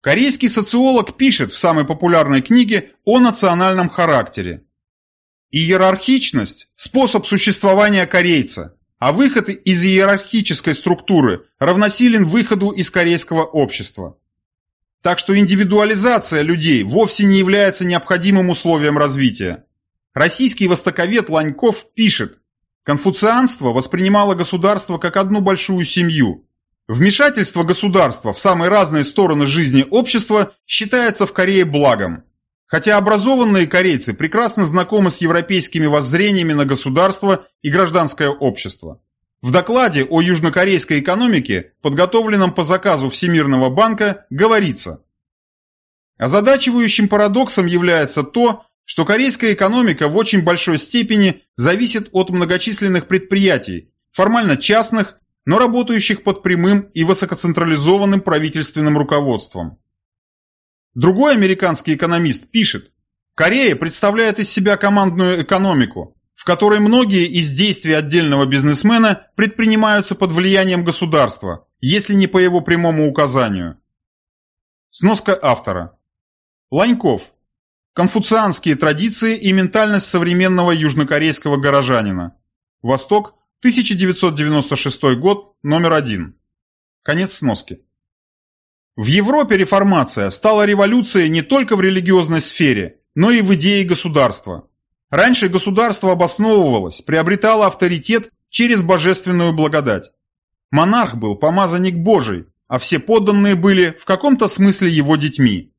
Speaker 1: Корейский социолог пишет в самой популярной книге о национальном характере. Иерархичность – способ существования корейца, а выход из иерархической структуры равносилен выходу из корейского общества. Так что индивидуализация людей вовсе не является необходимым условием развития. Российский востоковед Ланьков пишет, конфуцианство воспринимало государство как одну большую семью. Вмешательство государства в самые разные стороны жизни общества считается в Корее благом. Хотя образованные корейцы прекрасно знакомы с европейскими воззрениями на государство и гражданское общество. В докладе о южнокорейской экономике, подготовленном по заказу Всемирного банка, говорится Озадачивающим парадоксом является то, что корейская экономика в очень большой степени зависит от многочисленных предприятий, формально частных, но работающих под прямым и высокоцентрализованным правительственным руководством. Другой американский экономист пишет, Корея представляет из себя командную экономику, в которой многие из действий отдельного бизнесмена предпринимаются под влиянием государства, если не по его прямому указанию. Сноска автора. Ланьков. Конфуцианские традиции и ментальность современного южнокорейского горожанина. Восток, 1996 год, номер один. Конец сноски. В Европе реформация стала революцией не только в религиозной сфере, но и в идее государства. Раньше государство обосновывалось, приобретало авторитет через божественную благодать. Монарх был помазанник Божий, а все подданные были в каком-то смысле его детьми.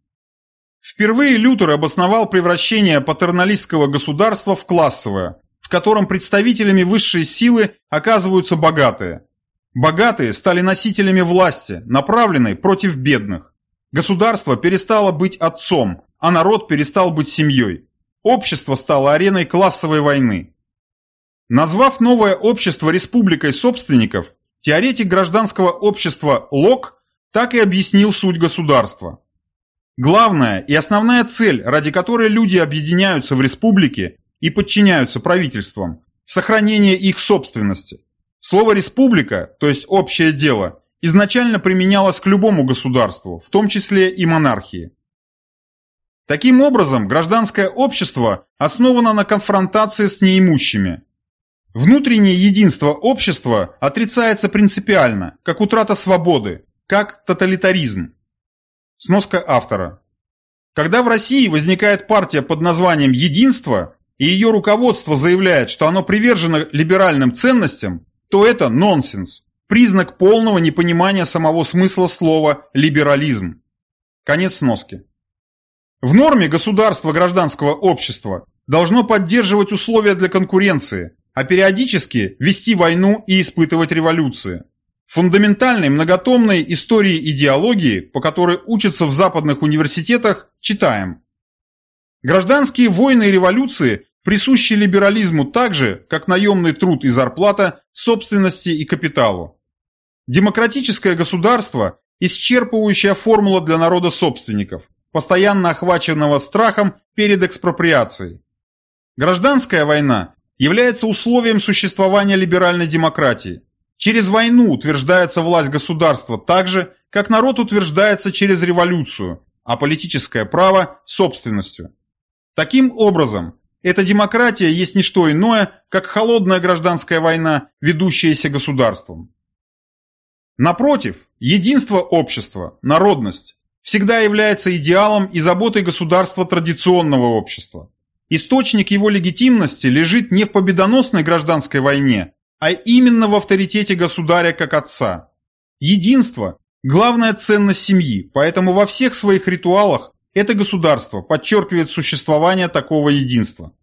Speaker 1: Впервые Лютер обосновал превращение патерналистского государства в классовое, в котором представителями высшей силы оказываются богатые, Богатые стали носителями власти, направленной против бедных. Государство перестало быть отцом, а народ перестал быть семьей. Общество стало ареной классовой войны. Назвав новое общество республикой собственников, теоретик гражданского общества Лок так и объяснил суть государства. Главная и основная цель, ради которой люди объединяются в республике и подчиняются правительствам – сохранение их собственности – Слово «республика», то есть «общее дело», изначально применялось к любому государству, в том числе и монархии. Таким образом, гражданское общество основано на конфронтации с неимущими. Внутреннее единство общества отрицается принципиально, как утрата свободы, как тоталитаризм. Сноска автора. Когда в России возникает партия под названием «Единство», и ее руководство заявляет, что оно привержено либеральным ценностям, то это нонсенс, признак полного непонимания самого смысла слова «либерализм». Конец сноски. В норме государство гражданского общества должно поддерживать условия для конкуренции, а периодически вести войну и испытывать революции. Фундаментальной многотомной истории идеологии, по которой учатся в западных университетах, читаем. Гражданские войны и революции присущи либерализму так же, как наемный труд и зарплата, собственности и капиталу. Демократическое государство – исчерпывающая формула для народа собственников, постоянно охваченного страхом перед экспроприацией. Гражданская война является условием существования либеральной демократии. Через войну утверждается власть государства так же, как народ утверждается через революцию, а политическое право – собственностью. Таким образом, эта демократия есть не что иное, как холодная гражданская война, ведущаяся государством. Напротив, единство общества, народность, всегда является идеалом и заботой государства традиционного общества. Источник его легитимности лежит не в победоносной гражданской войне, а именно в авторитете государя как отца. Единство – главная ценность семьи, поэтому во всех своих ритуалах это государство подчеркивает существование такого единства.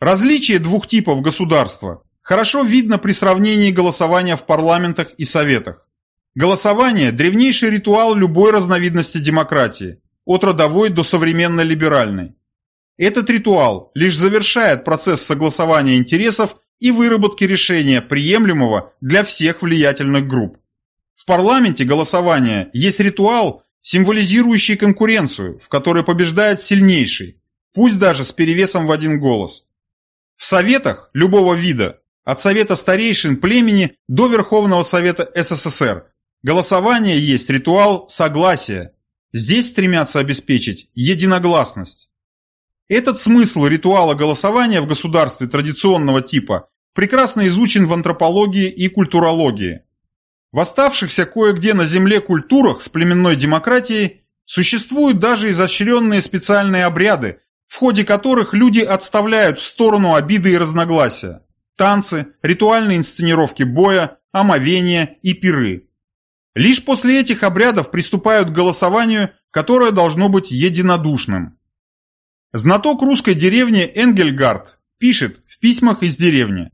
Speaker 1: Различие двух типов государства хорошо видно при сравнении голосования в парламентах и советах. Голосование – древнейший ритуал любой разновидности демократии, от родовой до современной либеральной. Этот ритуал лишь завершает процесс согласования интересов и выработки решения, приемлемого для всех влиятельных групп. В парламенте голосования есть ритуал, символизирующий конкуренцию, в которой побеждает сильнейший, пусть даже с перевесом в один голос. В советах любого вида, от совета старейшин племени до Верховного Совета СССР, голосование есть ритуал согласия. Здесь стремятся обеспечить единогласность. Этот смысл ритуала голосования в государстве традиционного типа прекрасно изучен в антропологии и культурологии. В оставшихся кое-где на Земле культурах с племенной демократией существуют даже изощренные специальные обряды, в ходе которых люди отставляют в сторону обиды и разногласия. Танцы, ритуальные инсценировки боя, омовения и пиры. Лишь после этих обрядов приступают к голосованию, которое должно быть единодушным. Знаток русской деревни Энгельгард пишет в письмах из деревни.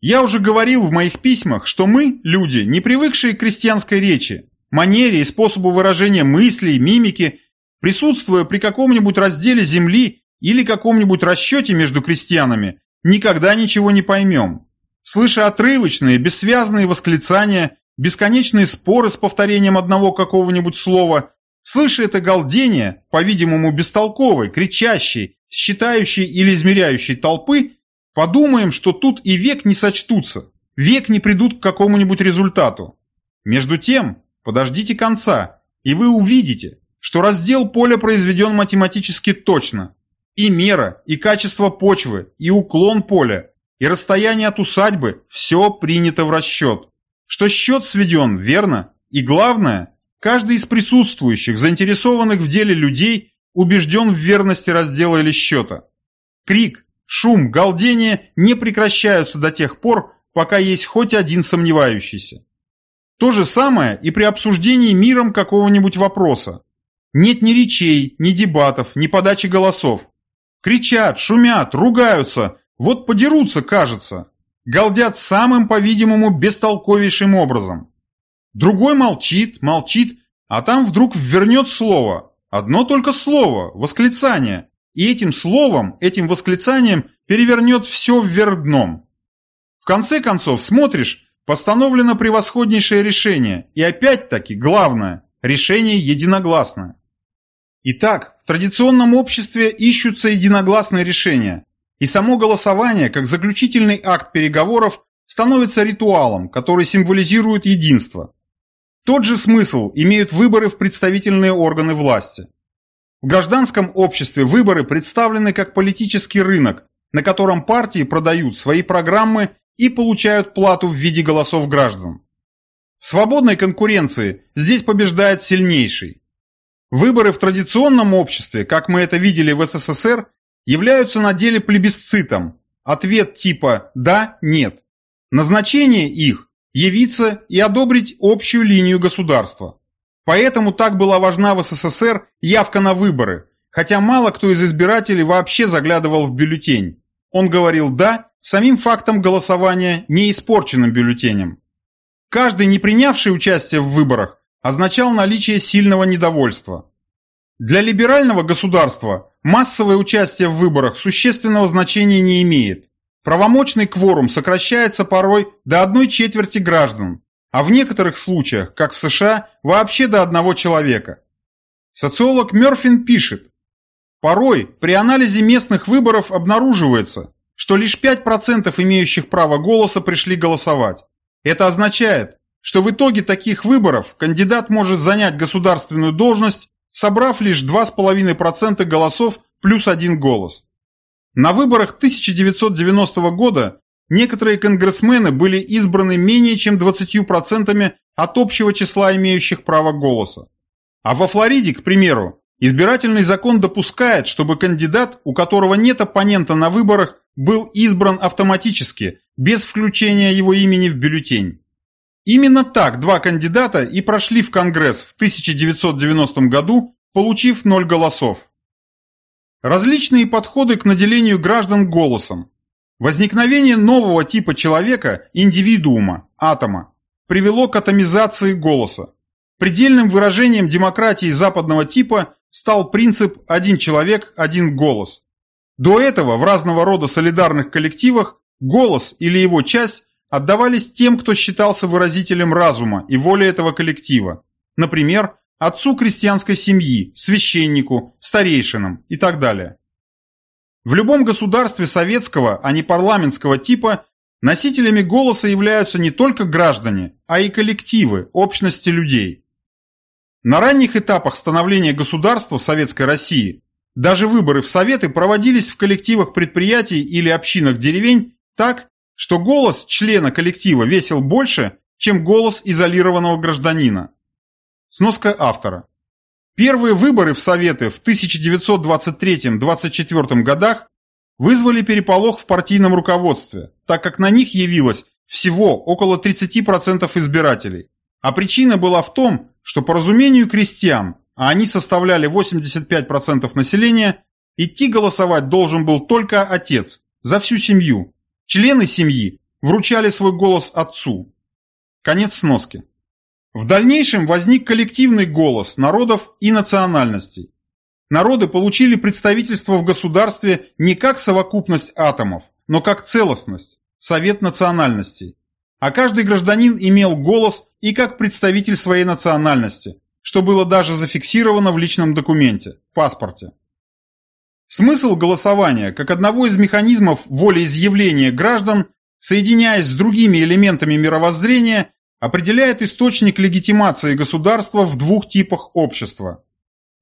Speaker 1: «Я уже говорил в моих письмах, что мы, люди, не привыкшие к крестьянской речи, манере и способу выражения мыслей, мимики, присутствуя при каком-нибудь разделе земли или каком-нибудь расчете между крестьянами, никогда ничего не поймем. Слыша отрывочные, бессвязные восклицания, бесконечные споры с повторением одного какого-нибудь слова, Слыша это галдение, по-видимому бестолковой, кричащей, считающей или измеряющей толпы, подумаем, что тут и век не сочтутся, век не придут к какому-нибудь результату. Между тем, подождите конца, и вы увидите, что раздел поля произведен математически точно. И мера, и качество почвы, и уклон поля, и расстояние от усадьбы – все принято в расчет. Что счет сведен, верно, и главное – Каждый из присутствующих, заинтересованных в деле людей, убежден в верности раздела или счета. Крик, шум, галдение не прекращаются до тех пор, пока есть хоть один сомневающийся. То же самое и при обсуждении миром какого-нибудь вопроса. Нет ни речей, ни дебатов, ни подачи голосов. Кричат, шумят, ругаются, вот подерутся, кажется. Галдят самым, по-видимому, бестолковейшим образом. Другой молчит, молчит, а там вдруг ввернет слово. Одно только слово, восклицание. И этим словом, этим восклицанием перевернет все вверх дном. В конце концов, смотришь, постановлено превосходнейшее решение. И опять-таки, главное, решение единогласное. Итак, в традиционном обществе ищутся единогласные решения. И само голосование, как заключительный акт переговоров, становится ритуалом, который символизирует единство. Тот же смысл имеют выборы в представительные органы власти. В гражданском обществе выборы представлены как политический рынок, на котором партии продают свои программы и получают плату в виде голосов граждан. В свободной конкуренции здесь побеждает сильнейший. Выборы в традиционном обществе, как мы это видели в СССР, являются на деле плебисцитом. Ответ типа «да», «нет». Назначение их явиться и одобрить общую линию государства. Поэтому так была важна в СССР явка на выборы, хотя мало кто из избирателей вообще заглядывал в бюллетень. Он говорил «да» самим фактом голосования не испорченным бюллетенем. Каждый, не принявший участие в выборах, означал наличие сильного недовольства. Для либерального государства массовое участие в выборах существенного значения не имеет. Правомочный кворум сокращается порой до одной четверти граждан, а в некоторых случаях, как в США, вообще до одного человека. Социолог Мерфин пишет, порой при анализе местных выборов обнаруживается, что лишь 5% имеющих право голоса пришли голосовать. Это означает, что в итоге таких выборов кандидат может занять государственную должность, собрав лишь 2,5% голосов плюс один голос. На выборах 1990 года некоторые конгрессмены были избраны менее чем 20% от общего числа имеющих право голоса. А во Флориде, к примеру, избирательный закон допускает, чтобы кандидат, у которого нет оппонента на выборах, был избран автоматически, без включения его имени в бюллетень. Именно так два кандидата и прошли в Конгресс в 1990 году, получив ноль голосов. Различные подходы к наделению граждан голосом. Возникновение нового типа человека, индивидуума, атома, привело к атомизации голоса. Предельным выражением демократии западного типа стал принцип «один человек, один голос». До этого в разного рода солидарных коллективах голос или его часть отдавались тем, кто считался выразителем разума и воли этого коллектива, например, отцу крестьянской семьи, священнику, старейшинам и так далее. В любом государстве советского, а не парламентского типа носителями голоса являются не только граждане, а и коллективы, общности людей. На ранних этапах становления государства в Советской России даже выборы в Советы проводились в коллективах предприятий или общинах деревень так, что голос члена коллектива весил больше, чем голос изолированного гражданина. Сноска автора. Первые выборы в Советы в 1923-24 годах вызвали переполох в партийном руководстве, так как на них явилось всего около 30% избирателей. А причина была в том, что по разумению крестьян, а они составляли 85% населения, идти голосовать должен был только отец, за всю семью. Члены семьи вручали свой голос отцу. Конец сноски. В дальнейшем возник коллективный голос народов и национальностей. Народы получили представительство в государстве не как совокупность атомов, но как целостность, совет национальностей. А каждый гражданин имел голос и как представитель своей национальности, что было даже зафиксировано в личном документе, паспорте. Смысл голосования, как одного из механизмов волеизъявления граждан, соединяясь с другими элементами мировоззрения, определяет источник легитимации государства в двух типах общества.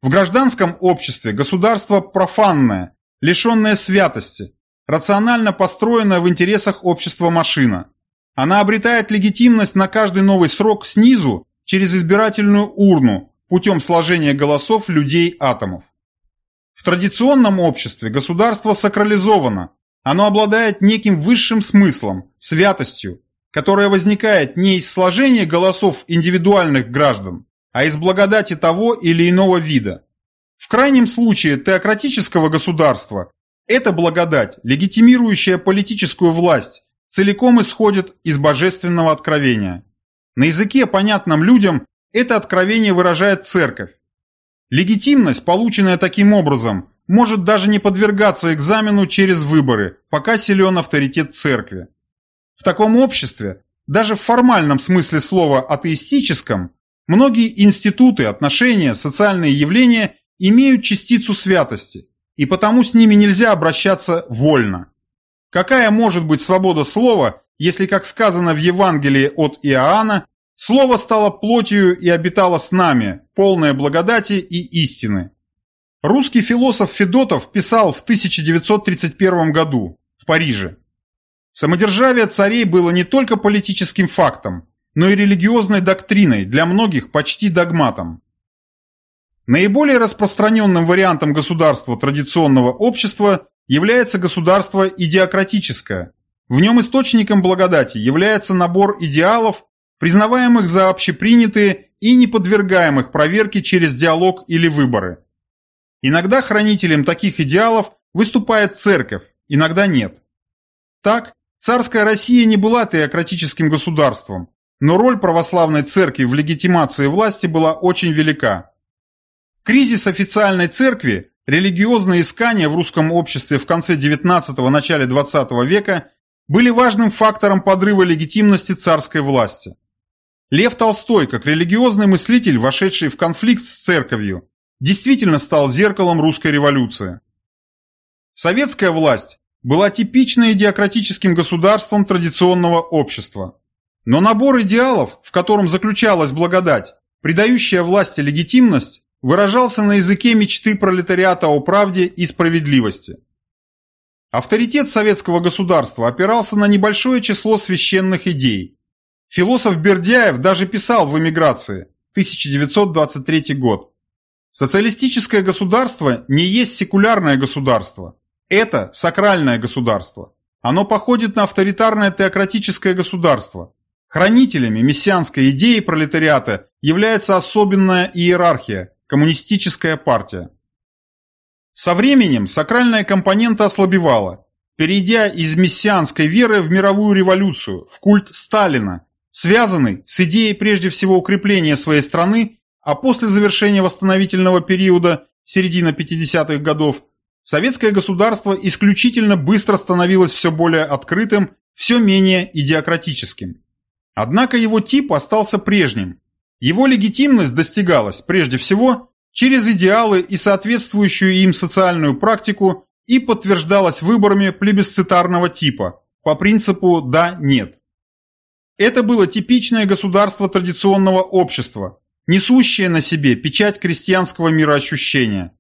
Speaker 1: В гражданском обществе государство профанное, лишенное святости, рационально построенная в интересах общества машина. Она обретает легитимность на каждый новый срок снизу через избирательную урну путем сложения голосов людей-атомов. В традиционном обществе государство сакрализовано, оно обладает неким высшим смыслом, святостью, которая возникает не из сложения голосов индивидуальных граждан, а из благодати того или иного вида. В крайнем случае теократического государства эта благодать, легитимирующая политическую власть, целиком исходит из божественного откровения. На языке, понятном людям, это откровение выражает церковь. Легитимность, полученная таким образом, может даже не подвергаться экзамену через выборы, пока силен авторитет церкви. В таком обществе, даже в формальном смысле слова атеистическом, многие институты, отношения, социальные явления имеют частицу святости, и потому с ними нельзя обращаться вольно. Какая может быть свобода слова, если, как сказано в Евангелии от Иоанна, слово стало плотью и обитало с нами, полное благодати и истины? Русский философ Федотов писал в 1931 году в Париже. Самодержавие царей было не только политическим фактом, но и религиозной доктриной, для многих почти догматом. Наиболее распространенным вариантом государства традиционного общества является государство идеократическое. В нем источником благодати является набор идеалов, признаваемых за общепринятые и не подвергаемых проверке через диалог или выборы. Иногда хранителем таких идеалов выступает церковь, иногда нет. Так, царская Россия не была теократическим государством, но роль православной церкви в легитимации власти была очень велика. Кризис официальной церкви, религиозные искания в русском обществе в конце XIX – начале XX века были важным фактором подрыва легитимности царской власти. Лев Толстой, как религиозный мыслитель, вошедший в конфликт с церковью, действительно стал зеркалом русской революции. Советская власть была типично идеократическим государством традиционного общества. Но набор идеалов, в котором заключалась благодать, придающая власти легитимность, выражался на языке мечты пролетариата о правде и справедливости. Авторитет советского государства опирался на небольшое число священных идей. Философ Бердяев даже писал в «Эмиграции» 1923 год. Социалистическое государство не есть секулярное государство. Это сакральное государство. Оно походит на авторитарное теократическое государство. Хранителями мессианской идеи пролетариата является особенная иерархия, Коммунистическая партия. Со временем сакральная компонента ослабевала, перейдя из мессианской веры в мировую революцию, в культ Сталина, связанный с идеей прежде всего укрепления своей страны, а после завершения восстановительного периода, середина 50-х годов, советское государство исключительно быстро становилось все более открытым, все менее идиократическим. Однако его тип остался прежним. Его легитимность достигалась, прежде всего, через идеалы и соответствующую им социальную практику и подтверждалась выборами плебисцитарного типа, по принципу «да-нет». Это было типичное государство традиционного общества, несущее на себе печать крестьянского мироощущения.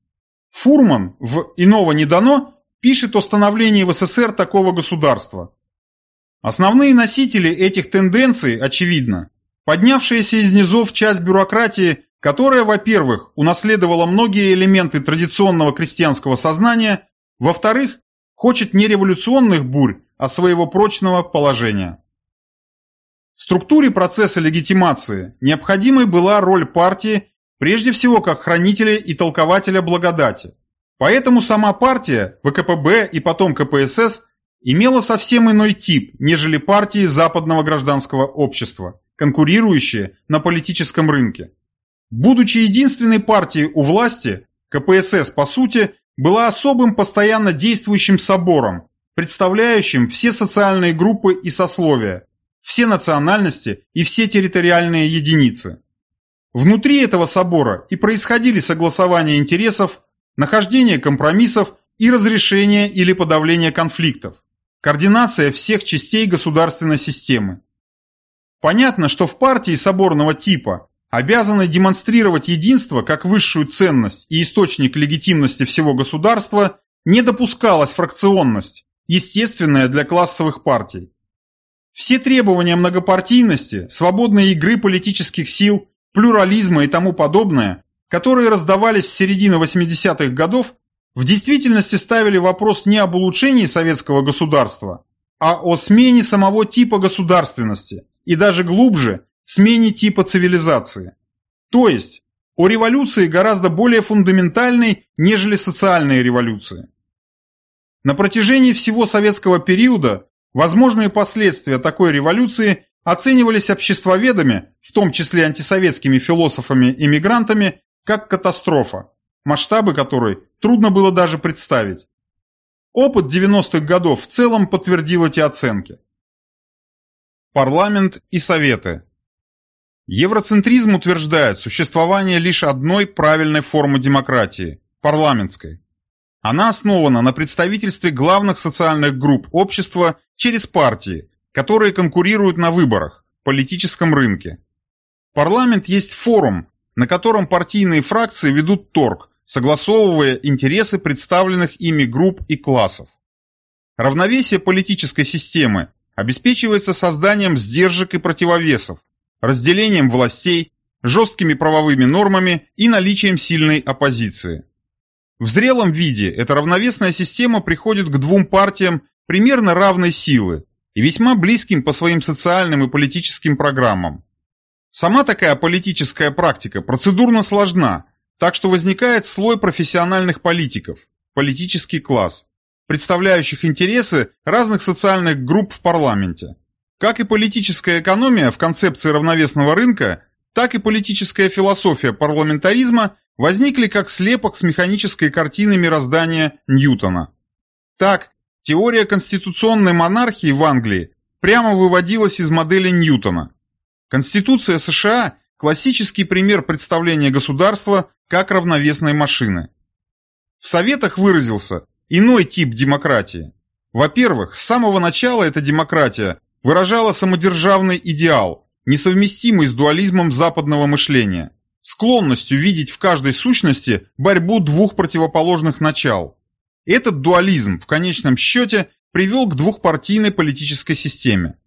Speaker 1: Фурман в «Иного не дано» пишет о становлении в СССР такого государства. Основные носители этих тенденций, очевидно, поднявшаяся из низов часть бюрократии, которая, во-первых, унаследовала многие элементы традиционного крестьянского сознания, во-вторых, хочет не революционных бурь, а своего прочного положения. В структуре процесса легитимации необходимой была роль партии прежде всего как хранителя и толкователя благодати. Поэтому сама партия, ВКПБ и потом КПСС имела совсем иной тип, нежели партии западного гражданского общества, конкурирующие на политическом рынке. Будучи единственной партией у власти, КПСС, по сути, была особым постоянно действующим собором, представляющим все социальные группы и сословия, все национальности и все территориальные единицы. Внутри этого собора и происходили согласования интересов, нахождение компромиссов и разрешение или подавление конфликтов, координация всех частей государственной системы. Понятно, что в партии соборного типа обязаны демонстрировать единство как высшую ценность и источник легитимности всего государства, не допускалась фракционность, естественная для классовых партий. Все требования многопартийности, свободной игры политических сил, плюрализма и тому подобное, которые раздавались с середины 80-х годов, в действительности ставили вопрос не об улучшении советского государства, а о смене самого типа государственности и даже глубже смене типа цивилизации. То есть о революции гораздо более фундаментальной, нежели социальные революции. На протяжении всего советского периода возможные последствия такой революции оценивались обществоведами, в том числе антисоветскими философами-иммигрантами, как катастрофа, масштабы которой трудно было даже представить. Опыт 90-х годов в целом подтвердил эти оценки. Парламент и Советы Евроцентризм утверждает существование лишь одной правильной формы демократии – парламентской. Она основана на представительстве главных социальных групп общества через партии, которые конкурируют на выборах, политическом рынке. Парламент есть форум, на котором партийные фракции ведут торг, согласовывая интересы представленных ими групп и классов. Равновесие политической системы обеспечивается созданием сдержек и противовесов, разделением властей, жесткими правовыми нормами и наличием сильной оппозиции. В зрелом виде эта равновесная система приходит к двум партиям примерно равной силы и весьма близким по своим социальным и политическим программам. Сама такая политическая практика процедурно сложна, так что возникает слой профессиональных политиков, политический класс, представляющих интересы разных социальных групп в парламенте. Как и политическая экономия в концепции равновесного рынка, так и политическая философия парламентаризма возникли как слепок с механической картины мироздания Ньютона. Так, теория конституционной монархии в Англии прямо выводилась из модели Ньютона. Конституция США – классический пример представления государства как равновесной машины. В Советах выразился иной тип демократии. Во-первых, с самого начала эта демократия выражала самодержавный идеал, несовместимый с дуализмом западного мышления, склонностью видеть в каждой сущности борьбу двух противоположных начал. Этот дуализм в конечном счете привел к двухпартийной политической системе.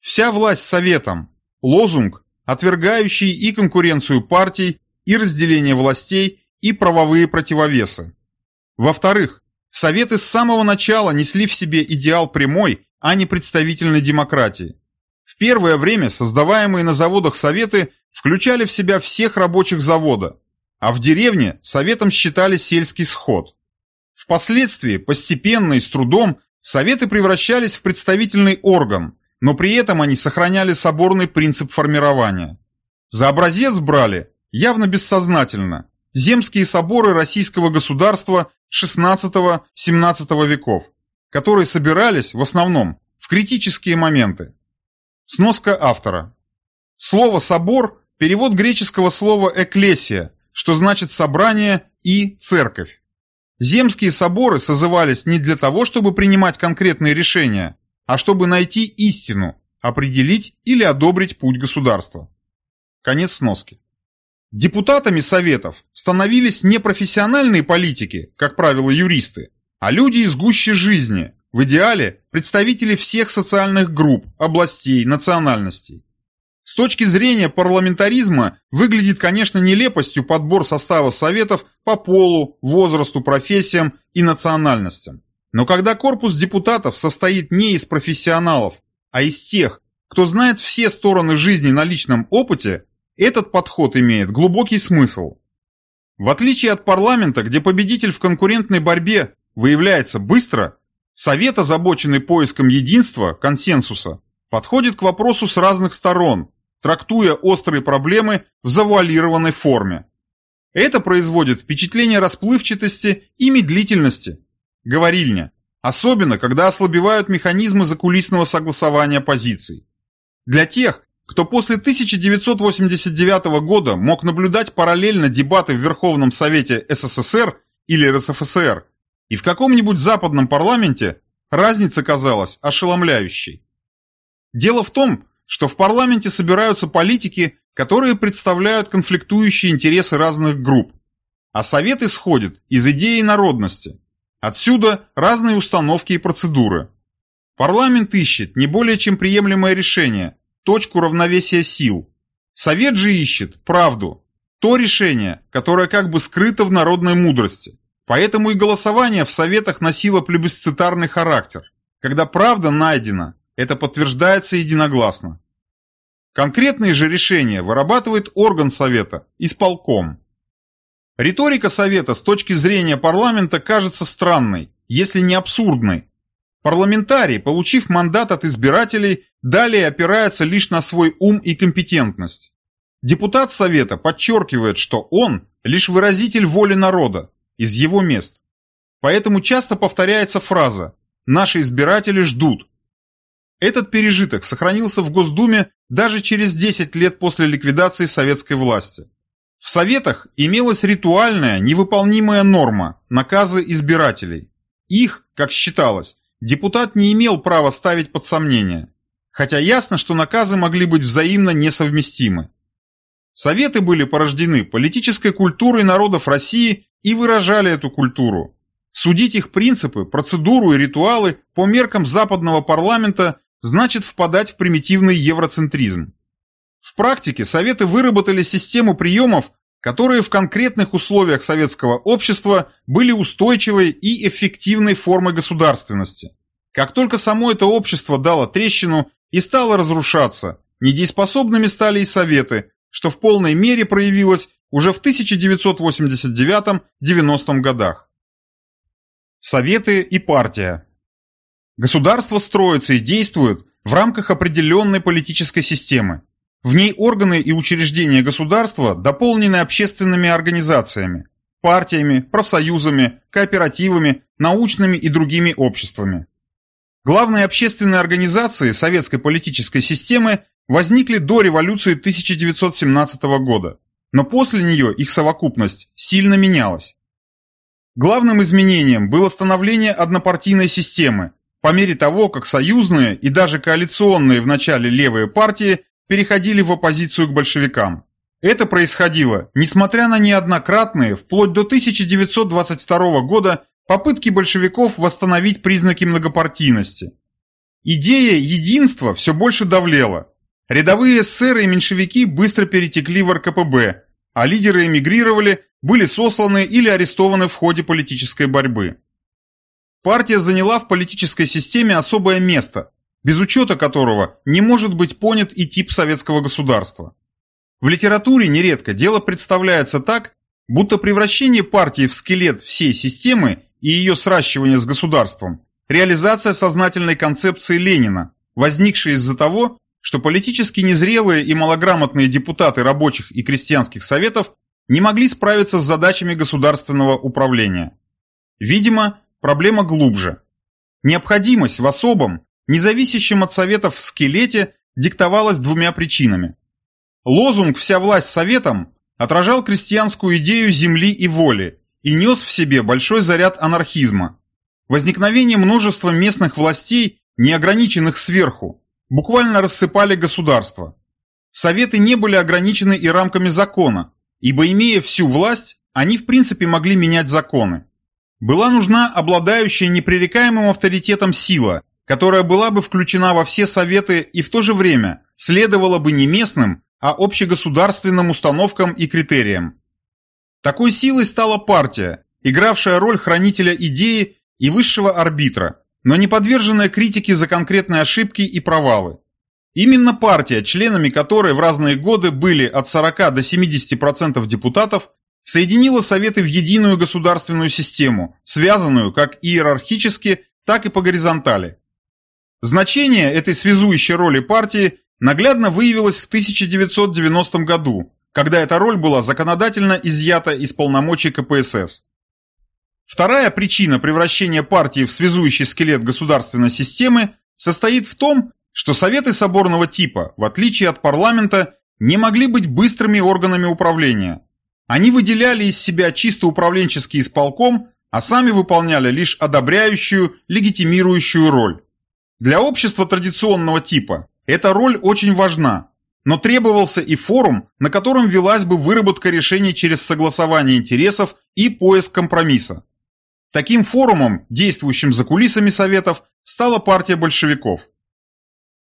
Speaker 1: Вся власть советом – лозунг, отвергающий и конкуренцию партий, и разделение властей, и правовые противовесы. Во-вторых, советы с самого начала несли в себе идеал прямой, а не представительной демократии. В первое время создаваемые на заводах советы включали в себя всех рабочих завода, а в деревне советом считали сельский сход. Впоследствии, постепенно и с трудом, советы превращались в представительный орган, но при этом они сохраняли соборный принцип формирования. За образец брали, явно бессознательно, земские соборы российского государства XVI-XVII веков, которые собирались в основном в критические моменты. Сноска автора. Слово «собор» – перевод греческого слова «эклесия», что значит «собрание» и «церковь». Земские соборы созывались не для того, чтобы принимать конкретные решения, а чтобы найти истину, определить или одобрить путь государства. Конец сноски. Депутатами советов становились не профессиональные политики, как правило юристы, а люди из гуще жизни, в идеале представители всех социальных групп, областей, национальностей. С точки зрения парламентаризма выглядит, конечно, нелепостью подбор состава советов по полу, возрасту, профессиям и национальностям. Но когда корпус депутатов состоит не из профессионалов, а из тех, кто знает все стороны жизни на личном опыте, этот подход имеет глубокий смысл. В отличие от парламента, где победитель в конкурентной борьбе выявляется быстро, Совет, озабоченный поиском единства, консенсуса, подходит к вопросу с разных сторон, трактуя острые проблемы в завуалированной форме. Это производит впечатление расплывчатости и медлительности, говорильня, особенно когда ослабевают механизмы закулисного согласования позиций. Для тех, кто после 1989 года мог наблюдать параллельно дебаты в Верховном Совете СССР или РСФСР и в каком-нибудь западном парламенте, разница казалась ошеломляющей. Дело в том, что в парламенте собираются политики, которые представляют конфликтующие интересы разных групп, а совет исходит из идеи народности. Отсюда разные установки и процедуры. Парламент ищет не более чем приемлемое решение, точку равновесия сил. Совет же ищет правду, то решение, которое как бы скрыто в народной мудрости. Поэтому и голосование в советах носило плебисцитарный характер. Когда правда найдена, это подтверждается единогласно. Конкретные же решения вырабатывает орган Совета – исполком. Риторика Совета с точки зрения парламента кажется странной, если не абсурдной. Парламентарий, получив мандат от избирателей, далее опирается лишь на свой ум и компетентность. Депутат Совета подчеркивает, что он – лишь выразитель воли народа, из его мест. Поэтому часто повторяется фраза «наши избиратели ждут», этот пережиток сохранился в Госдуме даже через 10 лет после ликвидации советской власти. В Советах имелась ритуальная, невыполнимая норма – наказы избирателей. Их, как считалось, депутат не имел права ставить под сомнение. Хотя ясно, что наказы могли быть взаимно несовместимы. Советы были порождены политической культурой народов России и выражали эту культуру. Судить их принципы, процедуру и ритуалы по меркам западного парламента значит впадать в примитивный евроцентризм. В практике Советы выработали систему приемов, которые в конкретных условиях советского общества были устойчивой и эффективной формой государственности. Как только само это общество дало трещину и стало разрушаться, недееспособными стали и Советы, что в полной мере проявилось уже в 1989-90 годах. Советы и партия Государство строится и действует в рамках определенной политической системы. В ней органы и учреждения государства дополнены общественными организациями, партиями, профсоюзами, кооперативами, научными и другими обществами. Главные общественные организации советской политической системы возникли до революции 1917 года, но после нее их совокупность сильно менялась. Главным изменением было становление однопартийной системы, по мере того, как союзные и даже коалиционные в начале левые партии переходили в оппозицию к большевикам. Это происходило, несмотря на неоднократные, вплоть до 1922 года, попытки большевиков восстановить признаки многопартийности. Идея единства все больше давлела. Рядовые эсеры и меньшевики быстро перетекли в РКПБ, а лидеры эмигрировали, были сосланы или арестованы в ходе политической борьбы. Партия заняла в политической системе особое место, без учета которого не может быть понят и тип советского государства. В литературе нередко дело представляется так, будто превращение партии в скелет всей системы и ее сращивание с государством – реализация сознательной концепции Ленина, возникшей из-за того, что политически незрелые и малограмотные депутаты рабочих и крестьянских советов не могли справиться с задачами государственного управления. Видимо, проблема глубже. Необходимость в особом, независящем от советов скелете диктовалась двумя причинами. Лозунг «Вся власть советом» отражал крестьянскую идею земли и воли и нес в себе большой заряд анархизма. Возникновение множества местных властей, не ограниченных сверху, буквально рассыпали государство. Советы не были ограничены и рамками закона, ибо имея всю власть, они в принципе могли менять законы. Была нужна обладающая непререкаемым авторитетом сила, которая была бы включена во все советы и в то же время следовала бы не местным, а общегосударственным установкам и критериям. Такой силой стала партия, игравшая роль хранителя идеи и высшего арбитра, но не подверженная критике за конкретные ошибки и провалы. Именно партия, членами которой в разные годы были от 40 до 70% депутатов, соединила Советы в единую государственную систему, связанную как иерархически, так и по горизонтали. Значение этой связующей роли партии наглядно выявилось в 1990 году, когда эта роль была законодательно изъята из полномочий КПСС. Вторая причина превращения партии в связующий скелет государственной системы состоит в том, что советы соборного типа, в отличие от парламента, не могли быть быстрыми органами управления. Они выделяли из себя чисто управленческий исполком, а сами выполняли лишь одобряющую, легитимирующую роль. Для общества традиционного типа эта роль очень важна, но требовался и форум, на котором велась бы выработка решений через согласование интересов и поиск компромисса. Таким форумом, действующим за кулисами Советов, стала партия большевиков.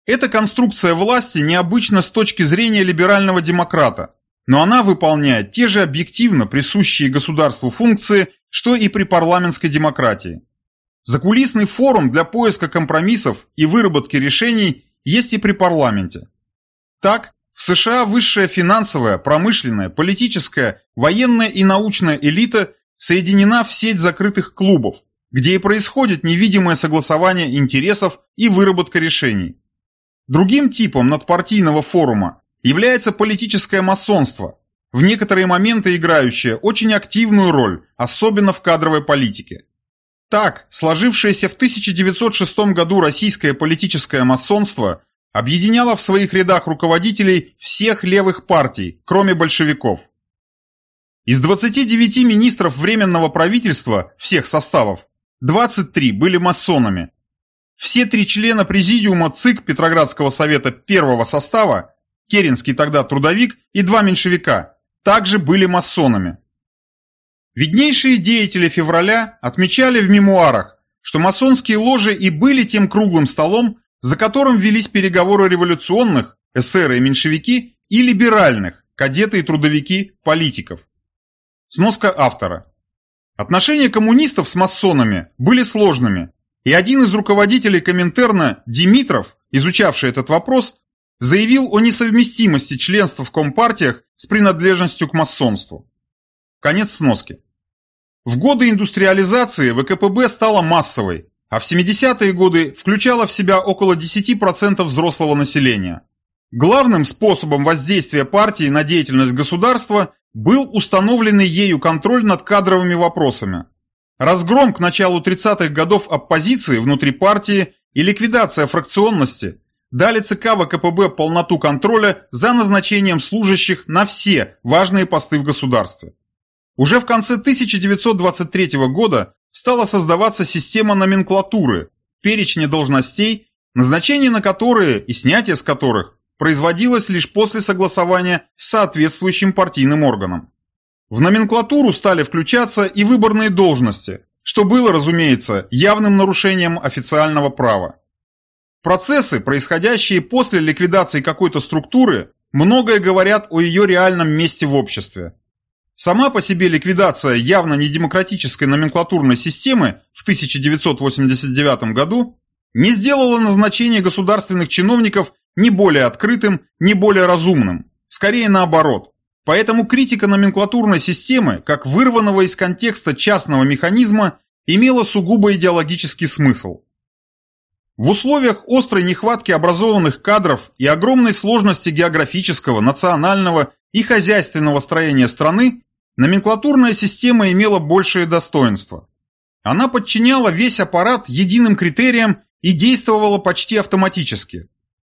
Speaker 1: Эта конструкция власти необычна с точки зрения либерального демократа, но она выполняет те же объективно присущие государству функции, что и при парламентской демократии. Закулисный форум для поиска компромиссов и выработки решений есть и при парламенте. Так, в США высшая финансовая, промышленная, политическая, военная и научная элита соединена в сеть закрытых клубов, где и происходит невидимое согласование интересов и выработка решений. Другим типом надпартийного форума является политическое масонство, в некоторые моменты играющее очень активную роль, особенно в кадровой политике. Так, сложившееся в 1906 году российское политическое масонство объединяло в своих рядах руководителей всех левых партий, кроме большевиков. Из 29 министров Временного правительства всех составов 23 были масонами, все три члена президиума ЦИК Петроградского совета первого состава, Керенский тогда трудовик и два меньшевика, также были масонами. Виднейшие деятели февраля отмечали в мемуарах, что масонские ложи и были тем круглым столом, за которым велись переговоры революционных, эсеры и меньшевики, и либеральных, кадеты и трудовики, политиков. Сноска автора. Отношения коммунистов с масонами были сложными, и один из руководителей Коминтерна, Димитров, изучавший этот вопрос, заявил о несовместимости членства в компартиях с принадлежностью к масонству. Конец сноски. В годы индустриализации ВКПБ стала массовой, а в 70-е годы включала в себя около 10% взрослого населения. Главным способом воздействия партии на деятельность государства был установленный ею контроль над кадровыми вопросами, Разгром к началу 30-х годов оппозиции внутри партии и ликвидация фракционности дали ЦК ВКПБ полноту контроля за назначением служащих на все важные посты в государстве. Уже в конце 1923 года стала создаваться система номенклатуры, перечня должностей, назначение на которые и снятие с которых производилось лишь после согласования с соответствующим партийным органом. В номенклатуру стали включаться и выборные должности, что было, разумеется, явным нарушением официального права. Процессы, происходящие после ликвидации какой-то структуры, многое говорят о ее реальном месте в обществе. Сама по себе ликвидация явно недемократической номенклатурной системы в 1989 году не сделала назначение государственных чиновников ни более открытым, ни более разумным, скорее наоборот. Поэтому критика номенклатурной системы, как вырванного из контекста частного механизма, имела сугубо идеологический смысл. В условиях острой нехватки образованных кадров и огромной сложности географического, национального и хозяйственного строения страны, номенклатурная система имела большее достоинство. Она подчиняла весь аппарат единым критериям и действовала почти автоматически.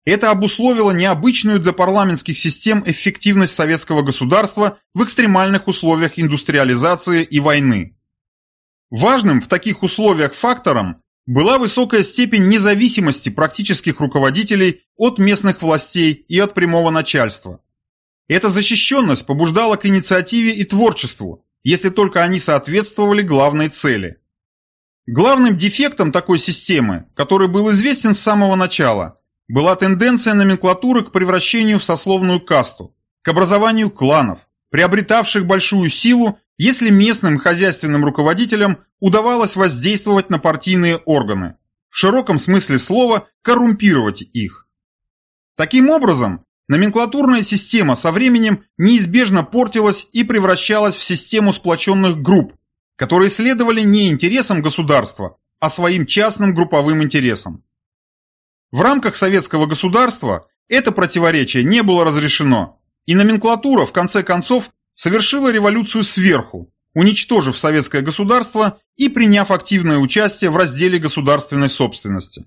Speaker 1: Это обусловило необычную для парламентских систем эффективность советского государства в экстремальных условиях индустриализации и войны. Важным в таких условиях фактором была высокая степень независимости практических руководителей от местных властей и от прямого начальства. Эта защищенность побуждала к инициативе и творчеству, если только они соответствовали главной цели. Главным дефектом такой системы, который был известен с самого начала, была тенденция номенклатуры к превращению в сословную касту, к образованию кланов, приобретавших большую силу, если местным хозяйственным руководителям удавалось воздействовать на партийные органы, в широком смысле слова коррумпировать их. Таким образом, номенклатурная система со временем неизбежно портилась и превращалась в систему сплоченных групп, которые следовали не интересам государства, а своим частным групповым интересам. В рамках советского государства это противоречие не было разрешено, и номенклатура в конце концов совершила революцию сверху, уничтожив советское государство и приняв активное участие в разделе государственной собственности.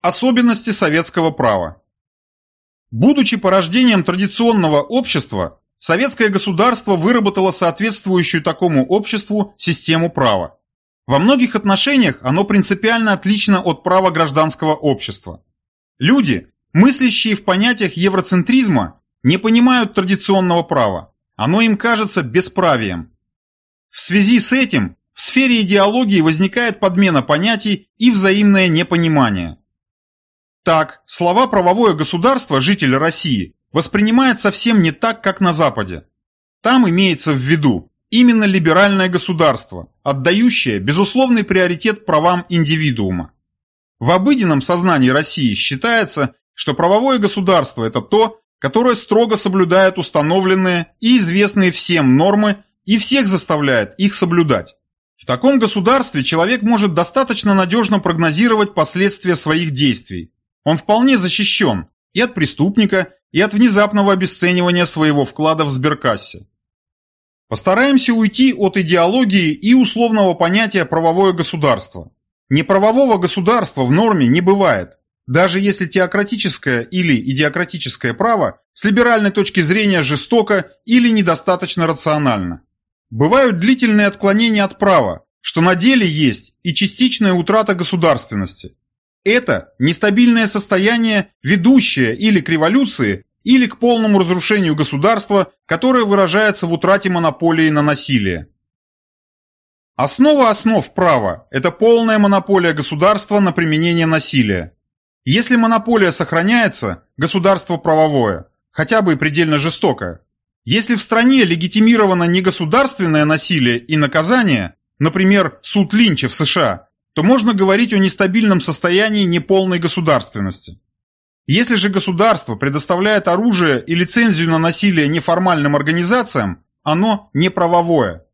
Speaker 1: Особенности советского права Будучи порождением традиционного общества, советское государство выработало соответствующую такому обществу систему права. Во многих отношениях оно принципиально отлично от права гражданского общества. Люди, мыслящие в понятиях евроцентризма, не понимают традиционного права. Оно им кажется бесправием. В связи с этим в сфере идеологии возникает подмена понятий и взаимное непонимание. Так, слова «правовое государство» жители России воспринимают совсем не так, как на Западе. Там имеется в виду именно либеральное государство, отдающее безусловный приоритет правам индивидуума. В обыденном сознании России считается, что правовое государство – это то, которое строго соблюдает установленные и известные всем нормы и всех заставляет их соблюдать. В таком государстве человек может достаточно надежно прогнозировать последствия своих действий. Он вполне защищен и от преступника, и от внезапного обесценивания своего вклада в сберкассе. Постараемся уйти от идеологии и условного понятия правовое государство. Неправового государства в норме не бывает, даже если теократическое или идиократическое право с либеральной точки зрения жестоко или недостаточно рационально. Бывают длительные отклонения от права, что на деле есть и частичная утрата государственности. Это нестабильное состояние, ведущее или к революции, или к полному разрушению государства, которое выражается в утрате монополии на насилие. Основа основ права – это полная монополия государства на применение насилия. Если монополия сохраняется, государство правовое, хотя бы и предельно жестокое. Если в стране легитимировано негосударственное насилие и наказание, например, суд Линча в США, то можно говорить о нестабильном состоянии неполной государственности. Если же государство предоставляет оружие и лицензию на насилие неформальным организациям, оно неправовое.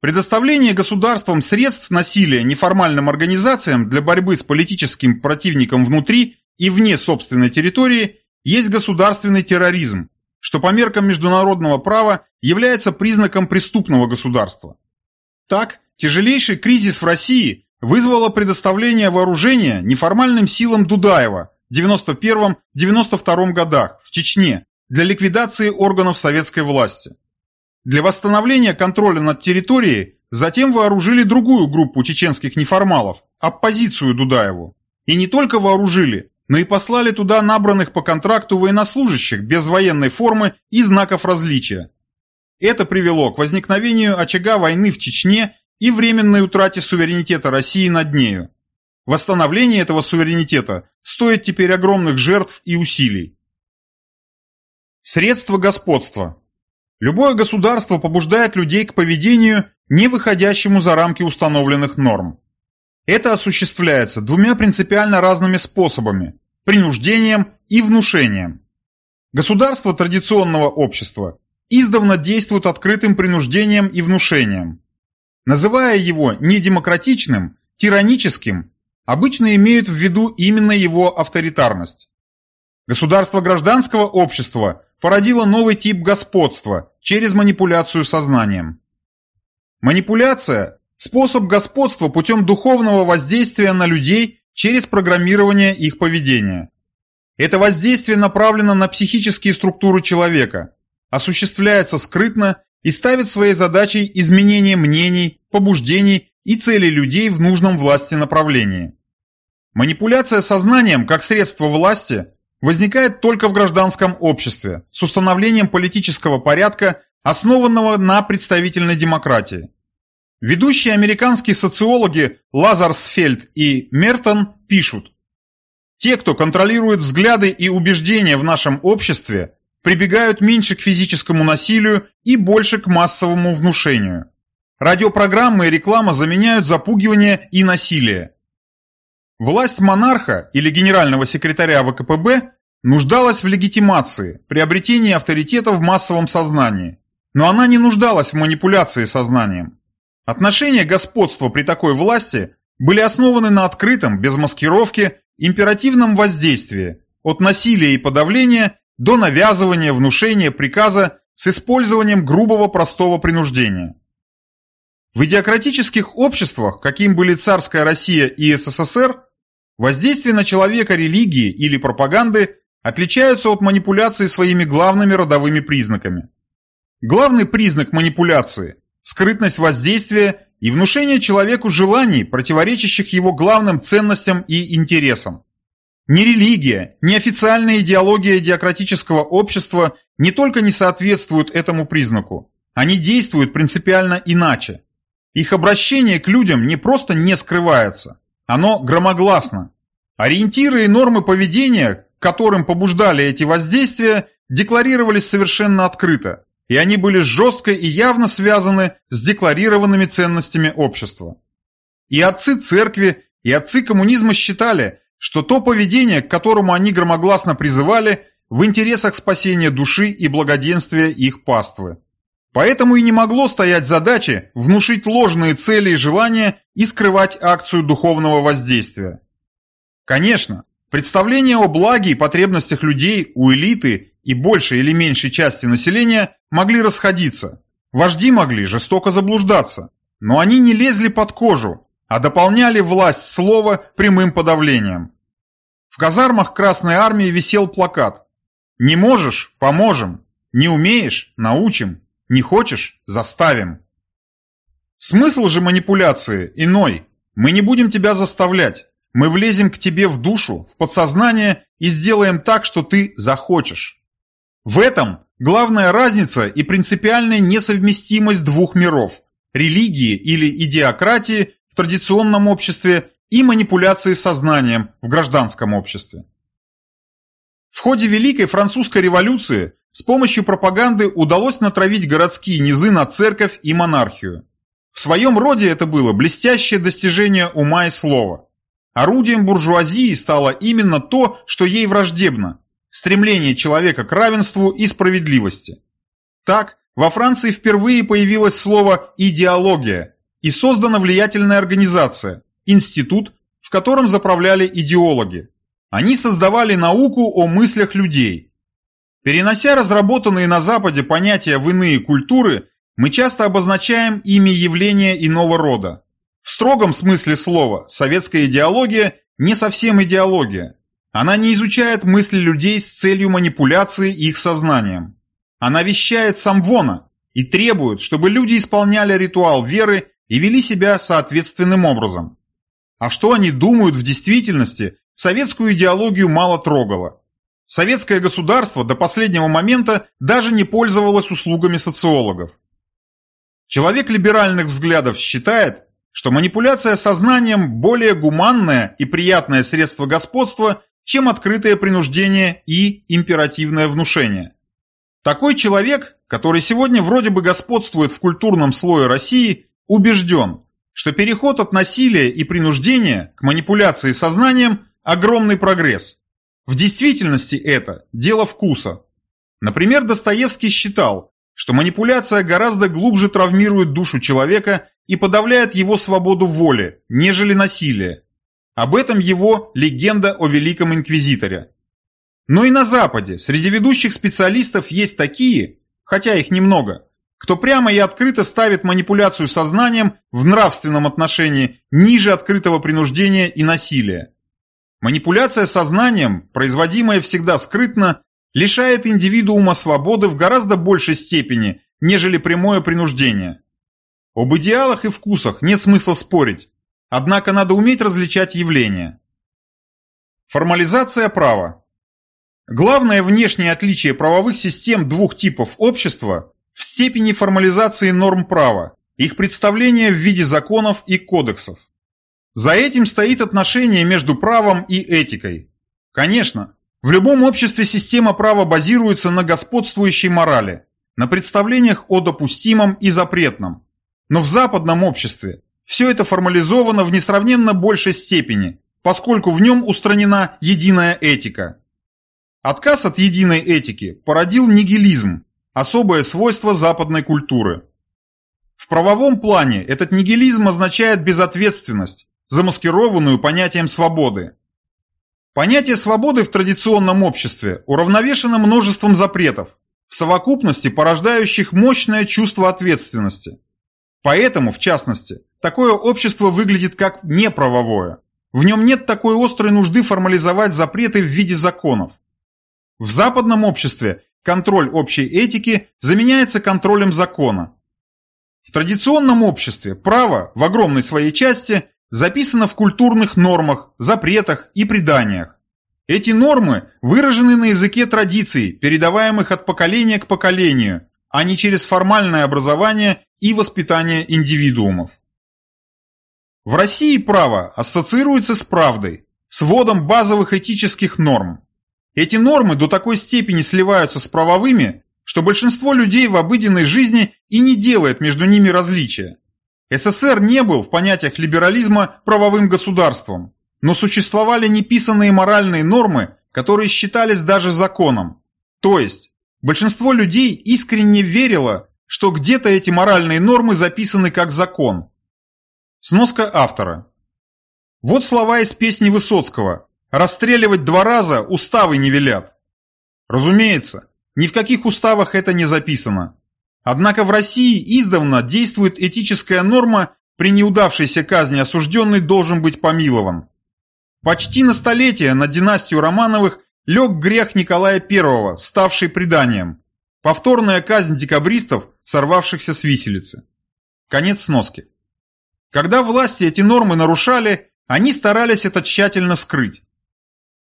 Speaker 1: Предоставление государством средств насилия неформальным организациям для борьбы с политическим противником внутри и вне собственной территории есть государственный терроризм, что по меркам международного права является признаком преступного государства. Так, тяжелейший кризис в России вызвало предоставление вооружения неформальным силам Дудаева 91-92 годах в Чечне для ликвидации органов советской власти. Для восстановления контроля над территорией затем вооружили другую группу чеченских неформалов, оппозицию Дудаеву. И не только вооружили, но и послали туда набранных по контракту военнослужащих без военной формы и знаков различия. Это привело к возникновению очага войны в Чечне и временной утрате суверенитета России над нею. Восстановление этого суверенитета стоит теперь огромных жертв и усилий. Средства господства. Любое государство побуждает людей к поведению, не выходящему за рамки установленных норм. Это осуществляется двумя принципиально разными способами – принуждением и внушением. Государство традиционного общества издавна действует открытым принуждением и внушением. Называя его недемократичным, тираническим обычно имеют в виду именно его авторитарность. Государство гражданского общества породило новый тип господства через манипуляцию сознанием. Манипуляция – способ господства путем духовного воздействия на людей через программирование их поведения. Это воздействие направлено на психические структуры человека, осуществляется скрытно и ставит своей задачей изменение мнений, побуждений и целей людей в нужном власти направлении. Манипуляция сознанием как средство власти возникает только в гражданском обществе с установлением политического порядка, основанного на представительной демократии. Ведущие американские социологи Лазарсфельд и Мертон пишут, «Те, кто контролирует взгляды и убеждения в нашем обществе, прибегают меньше к физическому насилию и больше к массовому внушению. Радиопрограммы и реклама заменяют запугивание и насилие. Власть монарха или генерального секретаря ВКПБ нуждалась в легитимации, приобретении авторитета в массовом сознании, но она не нуждалась в манипуляции сознанием. Отношения господства при такой власти были основаны на открытом, без маскировки, императивном воздействии, от насилия и подавления до навязывания, внушения, приказа с использованием грубого простого принуждения. В идиократических обществах, каким были царская Россия и СССР, воздействие на человека религии или пропаганды отличаются от манипуляции своими главными родовыми признаками. Главный признак манипуляции – скрытность воздействия и внушение человеку желаний, противоречащих его главным ценностям и интересам. Ни религия, ни официальная идеология диократического общества не только не соответствуют этому признаку, они действуют принципиально иначе. Их обращение к людям не просто не скрывается, оно громогласно. Ориентиры и нормы поведения, которым побуждали эти воздействия, декларировались совершенно открыто, и они были жестко и явно связаны с декларированными ценностями общества. И отцы церкви, и отцы коммунизма считали, что то поведение, к которому они громогласно призывали, в интересах спасения души и благоденствия их паствы. Поэтому и не могло стоять задачи внушить ложные цели и желания и скрывать акцию духовного воздействия. Конечно, представления о благе и потребностях людей у элиты и большей или меньшей части населения могли расходиться. Вожди могли жестоко заблуждаться, но они не лезли под кожу, а дополняли власть слова прямым подавлением. В казармах Красной Армии висел плакат «Не можешь – поможем, не умеешь – научим, не хочешь – заставим». Смысл же манипуляции иной. Мы не будем тебя заставлять. Мы влезем к тебе в душу, в подсознание и сделаем так, что ты захочешь. В этом главная разница и принципиальная несовместимость двух миров – религии или идеократии в традиционном обществе и манипуляции сознанием в гражданском обществе. В ходе Великой Французской революции с помощью пропаганды удалось натравить городские низы на церковь и монархию. В своем роде это было блестящее достижение ума и слова. Орудием буржуазии стало именно то, что ей враждебно – стремление человека к равенству и справедливости. Так, во Франции впервые появилось слово «идеология», и создана влиятельная организация, институт, в котором заправляли идеологи. Они создавали науку о мыслях людей. Перенося разработанные на Западе понятия в иные культуры, мы часто обозначаем ими явления иного рода. В строгом смысле слова советская идеология не совсем идеология. Она не изучает мысли людей с целью манипуляции их сознанием. Она вещает самвона и требует, чтобы люди исполняли ритуал веры и вели себя соответственным образом. А что они думают в действительности, советскую идеологию мало трогало. Советское государство до последнего момента даже не пользовалось услугами социологов. Человек либеральных взглядов считает, что манипуляция сознанием более гуманное и приятное средство господства, чем открытое принуждение и императивное внушение. Такой человек, который сегодня вроде бы господствует в культурном слое России, убежден, что переход от насилия и принуждения к манипуляции сознанием – огромный прогресс. В действительности это дело вкуса. Например, Достоевский считал, что манипуляция гораздо глубже травмирует душу человека и подавляет его свободу воли, нежели насилие. Об этом его «Легенда о Великом Инквизиторе». Но и на Западе среди ведущих специалистов есть такие, хотя их немного, кто прямо и открыто ставит манипуляцию сознанием в нравственном отношении ниже открытого принуждения и насилия. Манипуляция сознанием, производимая всегда скрытно, лишает индивидуума свободы в гораздо большей степени, нежели прямое принуждение. Об идеалах и вкусах нет смысла спорить, однако надо уметь различать явления. Формализация права. Главное внешнее отличие правовых систем двух типов общества в степени формализации норм права, их представления в виде законов и кодексов. За этим стоит отношение между правом и этикой. Конечно, в любом обществе система права базируется на господствующей морали, на представлениях о допустимом и запретном. Но в западном обществе все это формализовано в несравненно большей степени, поскольку в нем устранена единая этика. Отказ от единой этики породил нигилизм, особое свойство западной культуры. В правовом плане этот нигилизм означает безответственность, замаскированную понятием свободы. Понятие свободы в традиционном обществе уравновешено множеством запретов, в совокупности порождающих мощное чувство ответственности. Поэтому, в частности, такое общество выглядит как неправовое. В нем нет такой острой нужды формализовать запреты в виде законов. В западном обществе контроль общей этики заменяется контролем закона. В традиционном обществе право в огромной своей части записано в культурных нормах, запретах и преданиях. Эти нормы выражены на языке традиций, передаваемых от поколения к поколению, а не через формальное образование и воспитание индивидуумов. В России право ассоциируется с правдой, с вводом базовых этических норм. Эти нормы до такой степени сливаются с правовыми, что большинство людей в обыденной жизни и не делает между ними различия. СССР не был в понятиях либерализма правовым государством, но существовали неписанные моральные нормы, которые считались даже законом. То есть, большинство людей искренне верило, что где-то эти моральные нормы записаны как закон. Сноска автора. Вот слова из песни Высоцкого «Расстреливать два раза уставы не велят». Разумеется, ни в каких уставах это не записано. Однако в России издавна действует этическая норма, при неудавшейся казни осужденный должен быть помилован. Почти на столетие на династию Романовых лег грех Николая I, ставший преданием. Повторная казнь декабристов, сорвавшихся с виселицы. Конец сноски. Когда власти эти нормы нарушали, они старались это тщательно скрыть.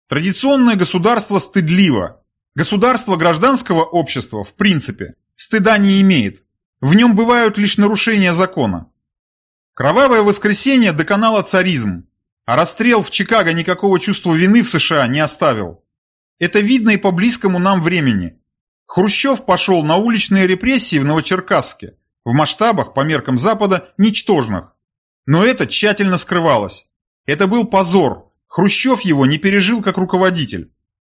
Speaker 1: Традиционное государство стыдливо. Государство гражданского общества, в принципе, стыда не имеет. В нем бывают лишь нарушения закона. Кровавое воскресенье доконало царизм, а расстрел в Чикаго никакого чувства вины в США не оставил. Это видно и по близкому нам времени. Хрущев пошел на уличные репрессии в Новочеркасске, в масштабах, по меркам Запада, ничтожных. Но это тщательно скрывалось. Это был позор. Хрущев его не пережил как руководитель.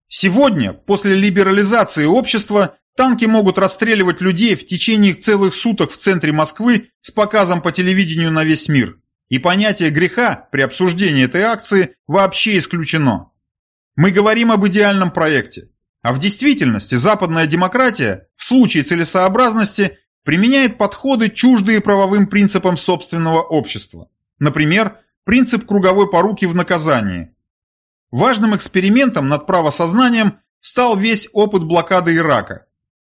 Speaker 1: Сегодня, после либерализации общества, танки могут расстреливать людей в течение целых суток в центре Москвы с показом по телевидению на весь мир. И понятие греха при обсуждении этой акции вообще исключено. Мы говорим об идеальном проекте. А в действительности западная демократия в случае целесообразности применяет подходы, чуждые правовым принципам собственного общества. Например, принцип круговой поруки в наказании. Важным экспериментом над правосознанием стал весь опыт блокады Ирака.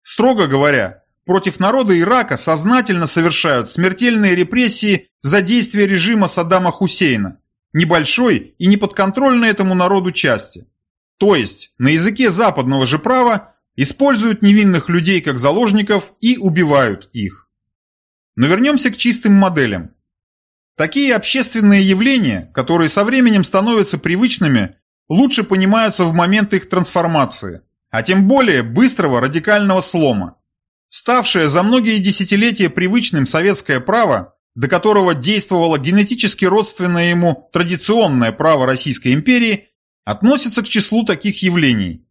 Speaker 1: Строго говоря, Против народа Ирака сознательно совершают смертельные репрессии за действия режима Саддама Хусейна, небольшой и неподконтрольной этому народу части. То есть, на языке западного же права используют невинных людей как заложников и убивают их. Но вернемся к чистым моделям. Такие общественные явления, которые со временем становятся привычными, лучше понимаются в момент их трансформации, а тем более быстрого радикального слома. Ставшее за многие десятилетия привычным советское право, до которого действовало генетически родственное ему традиционное право Российской империи, относится к числу таких явлений.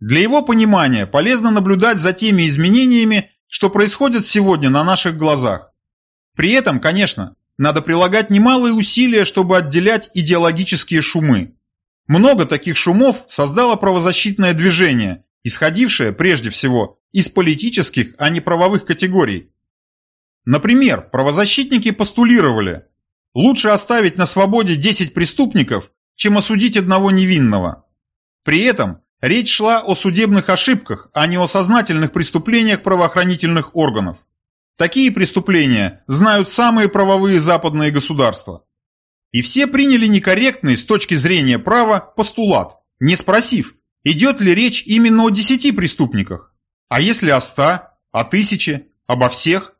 Speaker 1: Для его понимания полезно наблюдать за теми изменениями, что происходят сегодня на наших глазах. При этом, конечно, надо прилагать немалые усилия, чтобы отделять идеологические шумы. Много таких шумов создало правозащитное движение, исходившее прежде всего из политических, а не правовых категорий. Например, правозащитники постулировали, лучше оставить на свободе 10 преступников, чем осудить одного невинного. При этом речь шла о судебных ошибках, а не о сознательных преступлениях правоохранительных органов. Такие преступления знают самые правовые западные государства. И все приняли некорректный с точки зрения права постулат, не спросив, идет ли речь именно о десяти преступниках, а если о ста, о тысяче, обо всех.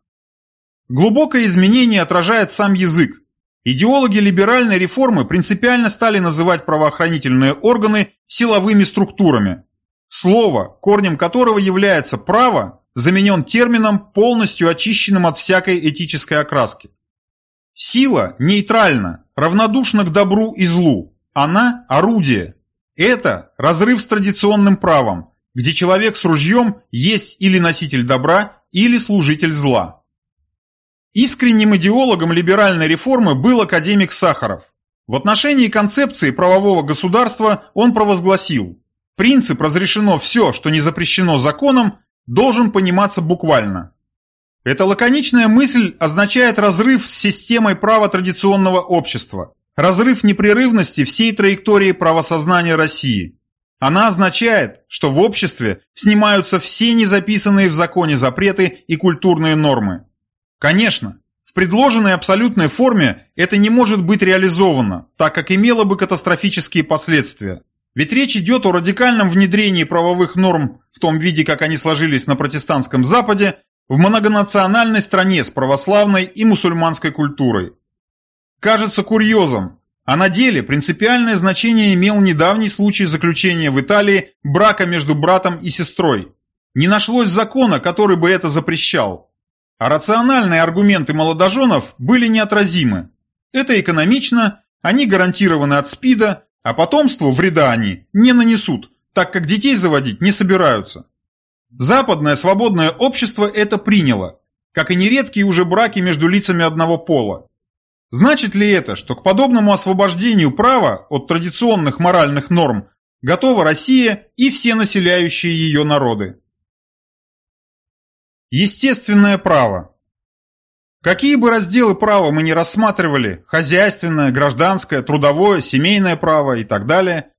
Speaker 1: Глубокое изменение отражает сам язык. Идеологи либеральной реформы принципиально стали называть правоохранительные органы силовыми структурами. Слово, корнем которого является право, заменен термином, полностью очищенным от всякой этической окраски. Сила нейтральна, равнодушна к добру и злу. Она – орудие. Это разрыв с традиционным правом, где человек с ружьем есть или носитель добра, или служитель зла. Искренним идеологом либеральной реформы был академик Сахаров. В отношении концепции правового государства он провозгласил «Принцип разрешено все, что не запрещено законом, должен пониматься буквально. Эта лаконичная мысль означает разрыв с системой права традиционного общества, разрыв непрерывности всей траектории правосознания России. Она означает, что в обществе снимаются все незаписанные в законе запреты и культурные нормы. Конечно, в предложенной абсолютной форме это не может быть реализовано, так как имело бы катастрофические последствия. Ведь речь идет о радикальном внедрении правовых норм в том виде, как они сложились на протестантском Западе, в многонациональной стране с православной и мусульманской культурой. Кажется курьезом, а на деле принципиальное значение имел недавний случай заключения в Италии брака между братом и сестрой. Не нашлось закона, который бы это запрещал. А рациональные аргументы молодоженов были неотразимы. Это экономично, они гарантированы от СПИДа, а потомству вреда они не нанесут, так как детей заводить не собираются. Западное свободное общество это приняло, как и нередкие уже браки между лицами одного пола. Значит ли это, что к подобному освобождению права от традиционных моральных норм готова Россия и все населяющие ее народы? Естественное право Какие бы разделы права мы ни рассматривали, хозяйственное, гражданское, трудовое, семейное право и так далее,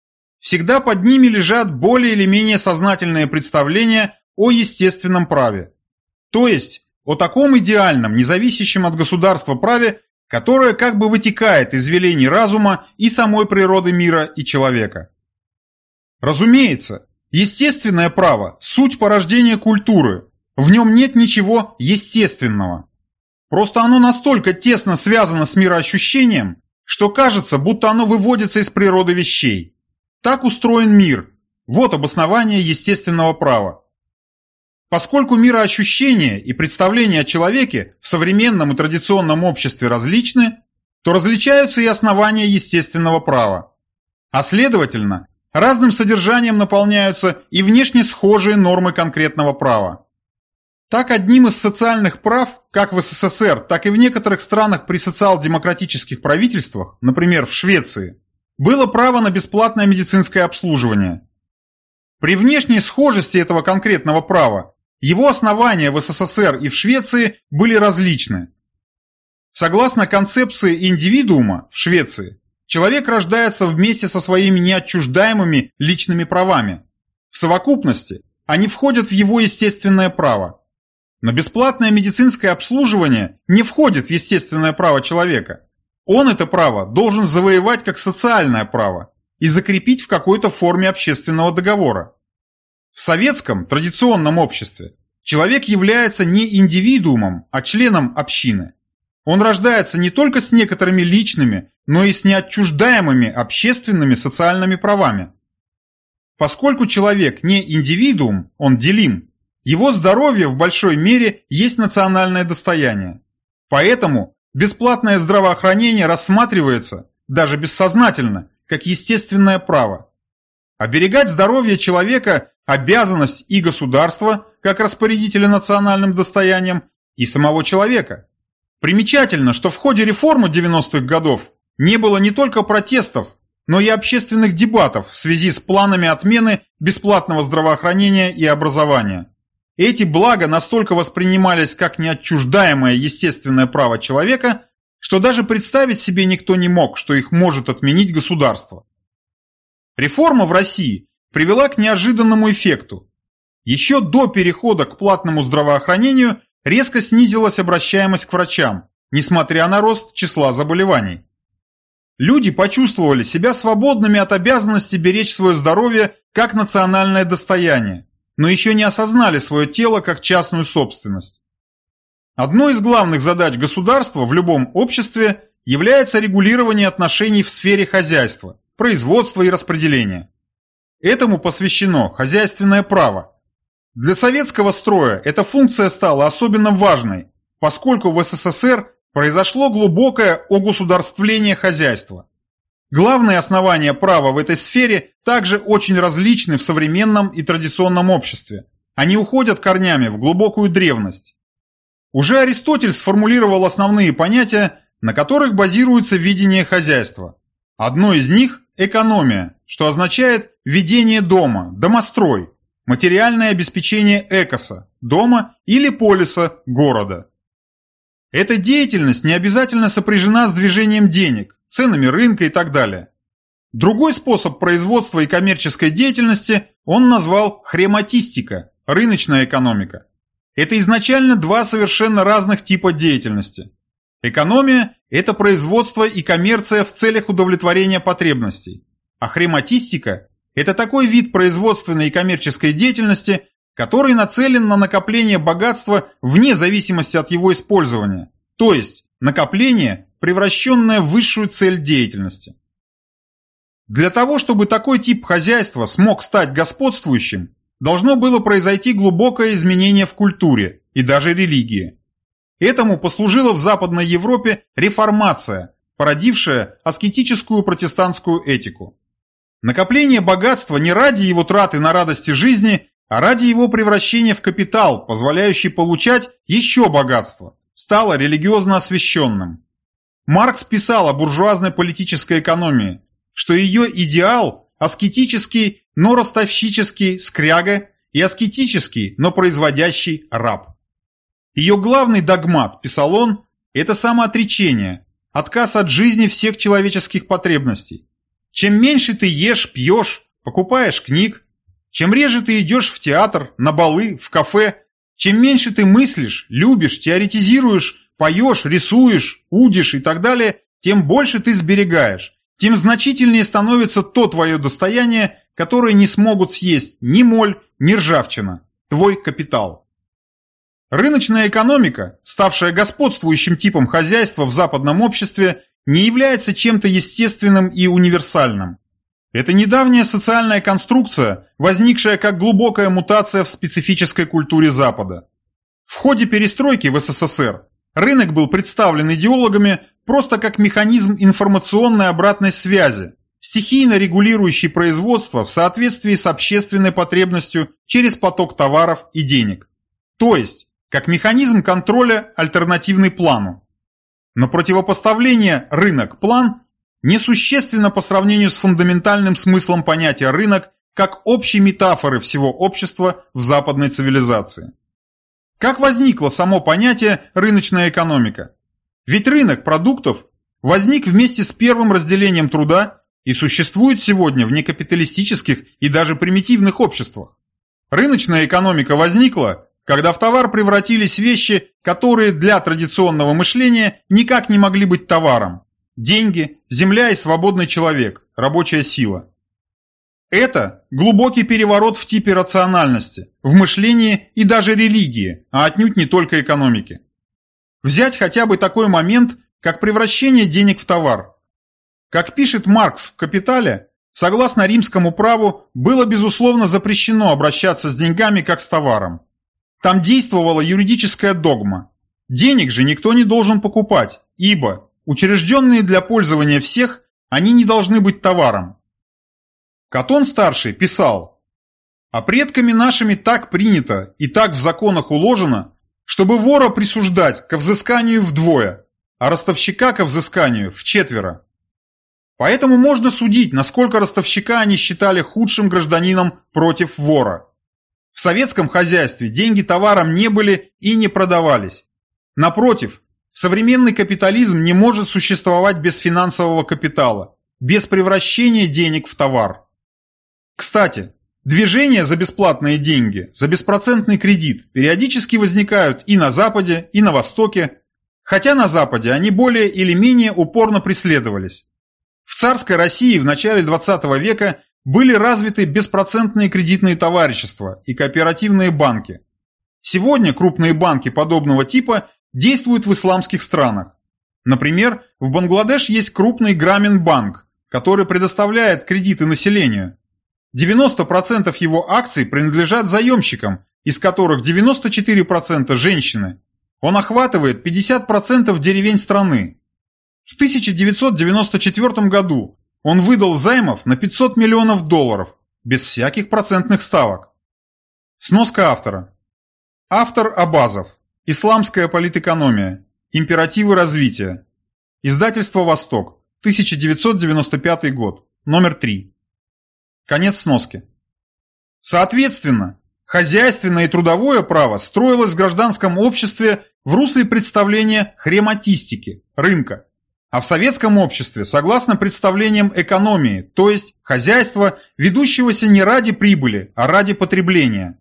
Speaker 1: всегда под ними лежат более или менее сознательные представления о естественном праве. То есть о таком идеальном, независящем от государства праве, которое как бы вытекает из велений разума и самой природы мира и человека. Разумеется, естественное право – суть порождения культуры, в нем нет ничего естественного. Просто оно настолько тесно связано с мироощущением, что кажется, будто оно выводится из природы вещей. Так устроен мир. Вот обоснование естественного права. Поскольку мироощущение и представления о человеке в современном и традиционном обществе различны, то различаются и основания естественного права. А следовательно, разным содержанием наполняются и внешне схожие нормы конкретного права. Так одним из социальных прав, как в СССР, так и в некоторых странах при социал-демократических правительствах, например, в Швеции, было право на бесплатное медицинское обслуживание. При внешней схожести этого конкретного права его основания в СССР и в Швеции были различны. Согласно концепции индивидуума в Швеции, человек рождается вместе со своими неотчуждаемыми личными правами. В совокупности они входят в его естественное право. Но бесплатное медицинское обслуживание не входит в естественное право человека. Он это право должен завоевать как социальное право и закрепить в какой-то форме общественного договора. В советском традиционном обществе человек является не индивидуумом, а членом общины. Он рождается не только с некоторыми личными, но и с неотчуждаемыми общественными социальными правами. Поскольку человек не индивидуум, он делим, его здоровье в большой мере есть национальное достояние. Поэтому бесплатное здравоохранение рассматривается, даже бессознательно, как естественное право. Оберегать здоровье человека – обязанность и государства, как распорядителя национальным достоянием, и самого человека. Примечательно, что в ходе реформы 90-х годов не было не только протестов, но и общественных дебатов в связи с планами отмены бесплатного здравоохранения и образования. Эти блага настолько воспринимались как неотчуждаемое естественное право человека, что даже представить себе никто не мог, что их может отменить государство. Реформа в России привела к неожиданному эффекту. Еще до перехода к платному здравоохранению резко снизилась обращаемость к врачам, несмотря на рост числа заболеваний. Люди почувствовали себя свободными от обязанности беречь свое здоровье как национальное достояние, но еще не осознали свое тело как частную собственность. Одной из главных задач государства в любом обществе является регулирование отношений в сфере хозяйства, производства и распределения. Этому посвящено хозяйственное право. Для советского строя эта функция стала особенно важной, поскольку в СССР произошло глубокое огосударствление хозяйства. Главные основания права в этой сфере также очень различны в современном и традиционном обществе. Они уходят корнями в глубокую древность. Уже Аристотель сформулировал основные понятия, на которых базируется видение хозяйства. Одно из них – экономия, что означает ведение дома, домострой, материальное обеспечение экоса, дома или полиса, города. Эта деятельность не обязательно сопряжена с движением денег, ценами рынка и так далее. Другой способ производства и коммерческой деятельности он назвал хрематистика, рыночная экономика. Это изначально два совершенно разных типа деятельности. Экономия – это производство и коммерция в целях удовлетворения потребностей, а хрематистика – это такой вид производственной и коммерческой деятельности, который нацелен на накопление богатства вне зависимости от его использования, то есть накопление, превращенное в высшую цель деятельности. Для того, чтобы такой тип хозяйства смог стать господствующим, должно было произойти глубокое изменение в культуре и даже религии. Этому послужила в Западной Европе реформация, породившая аскетическую протестантскую этику. Накопление богатства не ради его траты на радости жизни а ради его превращения в капитал, позволяющий получать еще богатство, стало религиозно освященным. Маркс писал о буржуазной политической экономии, что ее идеал – аскетический, но ростовщический скряга и аскетический, но производящий раб. Ее главный догмат, писал он, это самоотречение, отказ от жизни всех человеческих потребностей. Чем меньше ты ешь, пьешь, покупаешь книг, чем реже ты идешь в театр, на балы, в кафе, чем меньше ты мыслишь, любишь, теоретизируешь, поешь, рисуешь, удишь и так далее, тем больше ты сберегаешь, тем значительнее становится то твое достояние, которое не смогут съесть ни моль, ни ржавчина, твой капитал. Рыночная экономика, ставшая господствующим типом хозяйства в западном обществе, не является чем-то естественным и универсальным. Это недавняя социальная конструкция, возникшая как глубокая мутация в специфической культуре Запада. В ходе перестройки в СССР рынок был представлен идеологами просто как механизм информационной обратной связи, стихийно регулирующий производство в соответствии с общественной потребностью через поток товаров и денег. То есть, как механизм контроля альтернативный плану. Но противопоставление рынок-план несущественно по сравнению с фундаментальным смыслом понятия «рынок» как общей метафоры всего общества в западной цивилизации. Как возникло само понятие «рыночная экономика»? Ведь рынок продуктов возник вместе с первым разделением труда и существует сегодня в некапиталистических и даже примитивных обществах. Рыночная экономика возникла, когда в товар превратились вещи, которые для традиционного мышления никак не могли быть товаром, деньги, земля и свободный человек, рабочая сила. Это глубокий переворот в типе рациональности, в мышлении и даже религии, а отнюдь не только экономики. Взять хотя бы такой момент, как превращение денег в товар. Как пишет Маркс в «Капитале», согласно римскому праву, было безусловно запрещено обращаться с деньгами как с товаром. Там действовала юридическая догма. Денег же никто не должен покупать, ибо Учрежденные для пользования всех, они не должны быть товаром. Катон-старший писал, «А предками нашими так принято и так в законах уложено, чтобы вора присуждать ко взысканию вдвое, а ростовщика ко взысканию в четверо. Поэтому можно судить, насколько ростовщика они считали худшим гражданином против вора. В советском хозяйстве деньги товаром не были и не продавались. Напротив, современный капитализм не может существовать без финансового капитала, без превращения денег в товар. Кстати, движения за бесплатные деньги, за беспроцентный кредит периодически возникают и на Западе, и на Востоке, хотя на Западе они более или менее упорно преследовались. В царской России в начале 20 века были развиты беспроцентные кредитные товарищества и кооперативные банки. Сегодня крупные банки подобного типа действуют в исламских странах. Например, в Бангладеш есть крупный Грамин-банк, который предоставляет кредиты населению. 90% его акций принадлежат заемщикам, из которых 94% женщины. Он охватывает 50% деревень страны. В 1994 году он выдал займов на 500 миллионов долларов, без всяких процентных ставок. Сноска автора. Автор Абазов. Исламская политэкономия. Императивы развития. Издательство «Восток». 1995 год. Номер 3. Конец сноски. Соответственно, хозяйственное и трудовое право строилось в гражданском обществе в русле представления хрематистики, рынка, а в советском обществе согласно представлениям экономии, то есть хозяйства, ведущегося не ради прибыли, а ради потребления.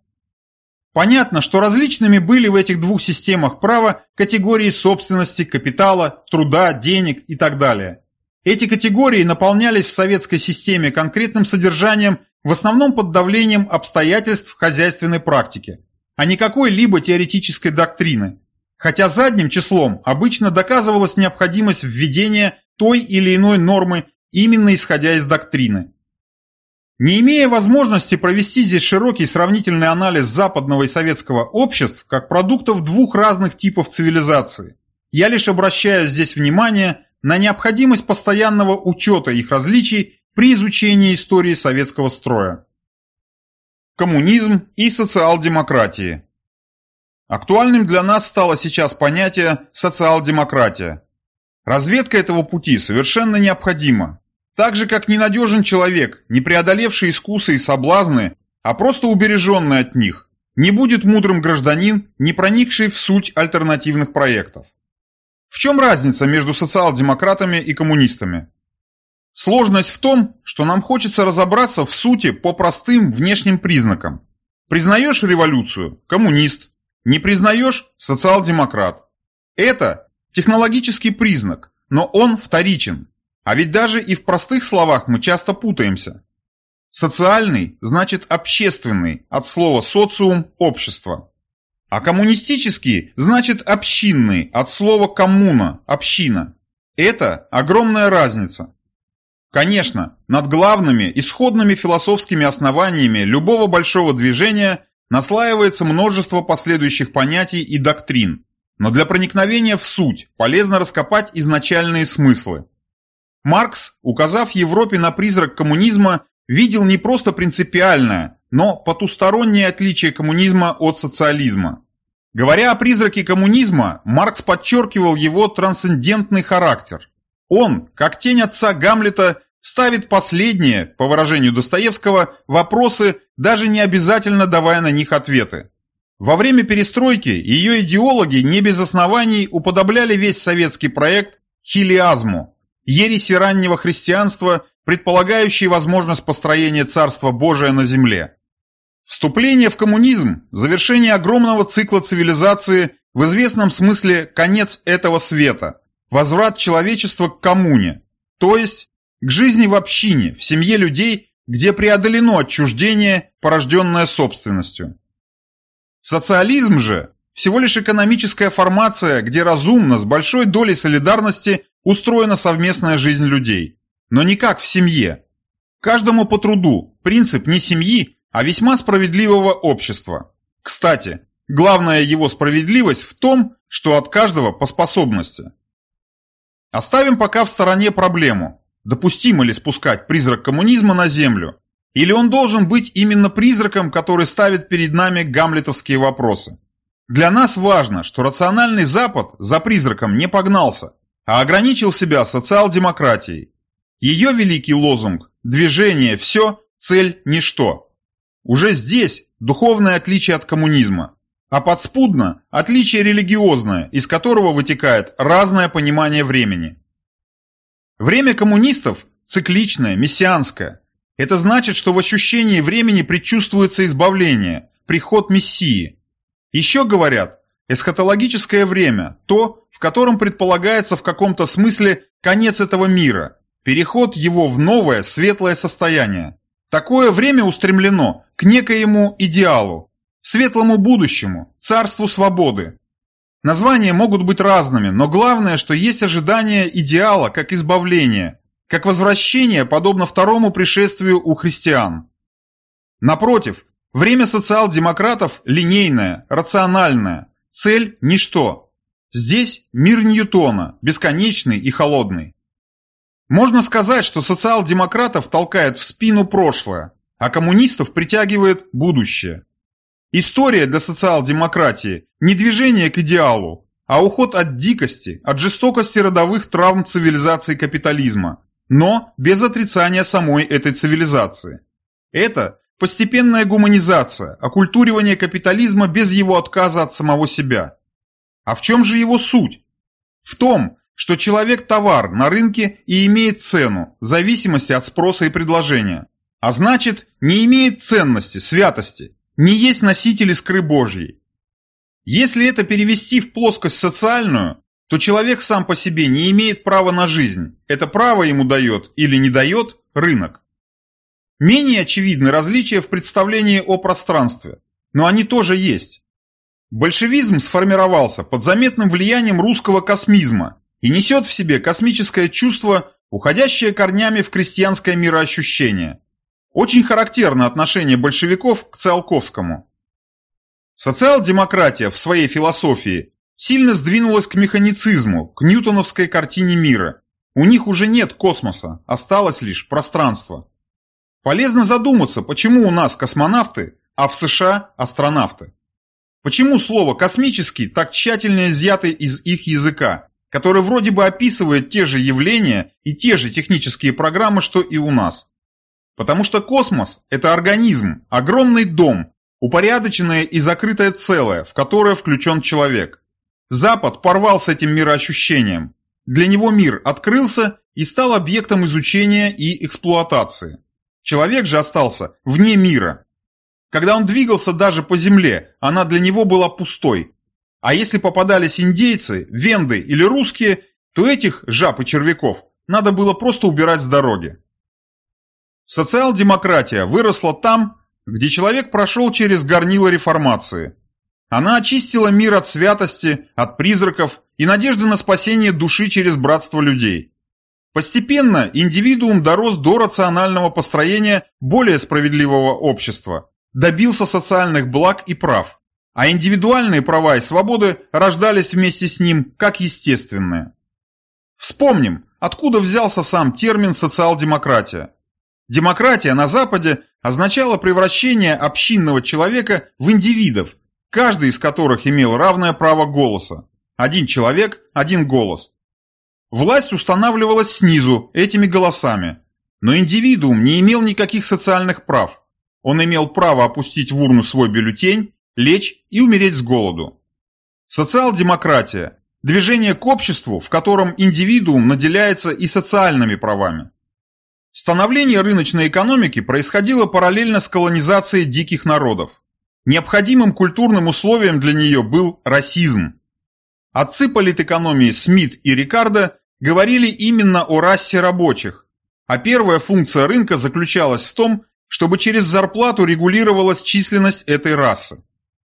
Speaker 1: Понятно, что различными были в этих двух системах права категории собственности, капитала, труда, денег и так далее. Эти категории наполнялись в советской системе конкретным содержанием в основном под давлением обстоятельств хозяйственной практики, а не какой-либо теоретической доктрины, хотя задним числом обычно доказывалась необходимость введения той или иной нормы именно исходя из доктрины. Не имея возможности провести здесь широкий сравнительный анализ западного и советского обществ как продуктов двух разных типов цивилизации, я лишь обращаю здесь внимание на необходимость постоянного учета их различий при изучении истории советского строя. Коммунизм и социал-демократии Актуальным для нас стало сейчас понятие «социал-демократия». Разведка этого пути совершенно необходима. Так же, как ненадежен человек, не преодолевший искусы и соблазны, а просто убереженный от них, не будет мудрым гражданин, не проникший в суть альтернативных проектов. В чем разница между социал-демократами и коммунистами? Сложность в том, что нам хочется разобраться в сути по простым внешним признакам. Признаешь революцию – коммунист, не признаешь – социал-демократ. Это технологический признак, но он вторичен. А ведь даже и в простых словах мы часто путаемся. Социальный значит общественный, от слова социум – общество. А коммунистический значит общинный, от слова коммуна – община. Это огромная разница. Конечно, над главными, исходными философскими основаниями любого большого движения наслаивается множество последующих понятий и доктрин, но для проникновения в суть полезно раскопать изначальные смыслы. Маркс, указав Европе на призрак коммунизма, видел не просто принципиальное, но потустороннее отличие коммунизма от социализма. Говоря о призраке коммунизма, Маркс подчеркивал его трансцендентный характер. Он, как тень отца Гамлета, ставит последние, по выражению Достоевского, вопросы, даже не обязательно давая на них ответы. Во время перестройки ее идеологи не без оснований уподобляли весь советский проект хилиазму, ереси раннего христианства, предполагающей возможность построения Царства Божия на земле. Вступление в коммунизм – завершение огромного цикла цивилизации, в известном смысле конец этого света, возврат человечества к коммуне, то есть к жизни в общине, в семье людей, где преодолено отчуждение, порожденное собственностью. Социализм же всего лишь экономическая формация, где разумно, с большой долей солидарности устроена совместная жизнь людей. Но не как в семье. Каждому по труду, принцип не семьи, а весьма справедливого общества. Кстати, главная его справедливость в том, что от каждого по способности. Оставим пока в стороне проблему, Допустимо ли спускать призрак коммунизма на землю? Или он должен быть именно призраком, который ставит перед нами гамлетовские вопросы? Для нас важно, что рациональный Запад за призраком не погнался, а ограничил себя социал-демократией. Ее великий лозунг «Движение – все, цель – ничто». Уже здесь духовное отличие от коммунизма, а подспудно – отличие религиозное, из которого вытекает разное понимание времени. Время коммунистов – цикличное, мессианское. Это значит, что в ощущении времени предчувствуется избавление, приход Мессии. Еще говорят, эсхатологическое время – то, в котором предполагается в каком-то смысле конец этого мира, переход его в новое светлое состояние. Такое время устремлено к некоему идеалу, светлому будущему, царству свободы, Названия могут быть разными, но главное, что есть ожидание идеала как избавления, как возвращение, подобно второму пришествию у христиан. Напротив, время социал-демократов линейное, рациональное, цель – ничто. Здесь мир Ньютона, бесконечный и холодный. Можно сказать, что социал-демократов толкает в спину прошлое, а коммунистов притягивает будущее. История для социал-демократии не движение к идеалу, а уход от дикости, от жестокости родовых травм цивилизации капитализма, но без отрицания самой этой цивилизации. Это постепенная гуманизация, оккультуривание капитализма без его отказа от самого себя. А в чем же его суть? В том, что человек товар на рынке и имеет цену в зависимости от спроса и предложения, а значит не имеет ценности, святости, не есть носитель искры Божьей. Если это перевести в плоскость социальную, то человек сам по себе не имеет права на жизнь. Это право ему дает или не дает рынок. Менее очевидны различия в представлении о пространстве, но они тоже есть. Большевизм сформировался под заметным влиянием русского космизма и несет в себе космическое чувство, уходящее корнями в крестьянское мироощущение. Очень характерно отношение большевиков к Циолковскому. Социал-демократия в своей философии сильно сдвинулась к механицизму, к ньютоновской картине мира. У них уже нет космоса, осталось лишь пространство. Полезно задуматься, почему у нас космонавты, а в США астронавты. Почему слово «космический» так тщательно изъято из их языка, который вроде бы описывает те же явления и те же технические программы, что и у нас. Потому что космос – это организм, огромный дом, упорядоченное и закрытое целое, в которое включен человек. Запад порвал с этим мироощущением. Для него мир открылся и стал объектом изучения и эксплуатации. Человек же остался вне мира. Когда он двигался даже по земле, она для него была пустой. А если попадались индейцы, венды или русские, то этих жаб и червяков надо было просто убирать с дороги. Социал-демократия выросла там, где человек прошел через горнило реформации. Она очистила мир от святости, от призраков и надежды на спасение души через братство людей. Постепенно индивидуум дорос до рационального построения более справедливого общества, добился социальных благ и прав, а индивидуальные права и свободы рождались вместе с ним как естественные. Вспомним, откуда взялся сам термин «социал-демократия». Демократия на Западе означала превращение общинного человека в индивидов, каждый из которых имел равное право голоса. Один человек – один голос. Власть устанавливалась снизу этими голосами, но индивидуум не имел никаких социальных прав. Он имел право опустить в урну свой бюллетень, лечь и умереть с голоду. Социал-демократия – движение к обществу, в котором индивидуум наделяется и социальными правами. Становление рыночной экономики происходило параллельно с колонизацией диких народов. Необходимым культурным условием для нее был расизм. Отцы политэкономии Смит и Рикардо говорили именно о расе рабочих, а первая функция рынка заключалась в том, чтобы через зарплату регулировалась численность этой расы.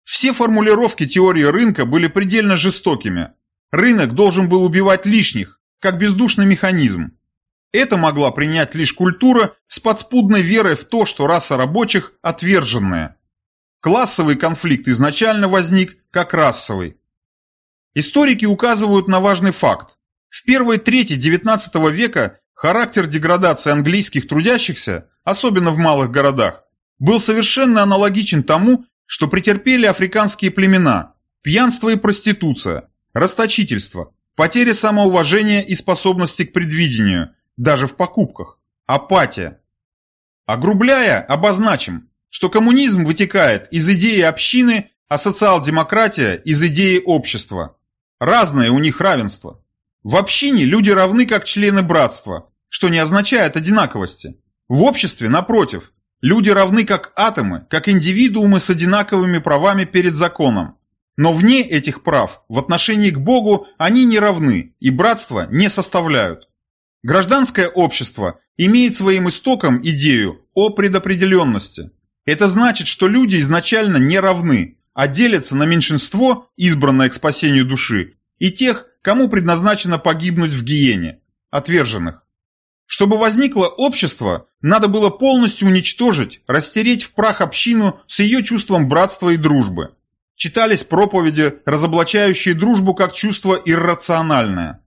Speaker 1: Все формулировки теории рынка были предельно жестокими. Рынок должен был убивать лишних, как бездушный механизм. Это могла принять лишь культура с подспудной верой в то, что раса рабочих отверженная. Классовый конфликт изначально возник как расовый. Историки указывают на важный факт. В первой трети XIX века характер деградации английских трудящихся, особенно в малых городах, был совершенно аналогичен тому, что претерпели африканские племена – пьянство и проституция, расточительство, потеря самоуважения и способности к предвидению, даже в покупках. Апатия. Огрубляя, обозначим, что коммунизм вытекает из идеи общины, а социал-демократия из идеи общества. Разное у них равенство. В общине люди равны как члены братства, что не означает одинаковости. В обществе, напротив, люди равны как атомы, как индивидуумы с одинаковыми правами перед законом. Но вне этих прав, в отношении к Богу, они не равны и братство не составляют. Гражданское общество имеет своим истоком идею о предопределенности. Это значит, что люди изначально не равны, а делятся на меньшинство, избранное к спасению души, и тех, кому предназначено погибнуть в гиене, отверженных. Чтобы возникло общество, надо было полностью уничтожить, растереть в прах общину с ее чувством братства и дружбы. Читались проповеди, разоблачающие дружбу как чувство иррациональное.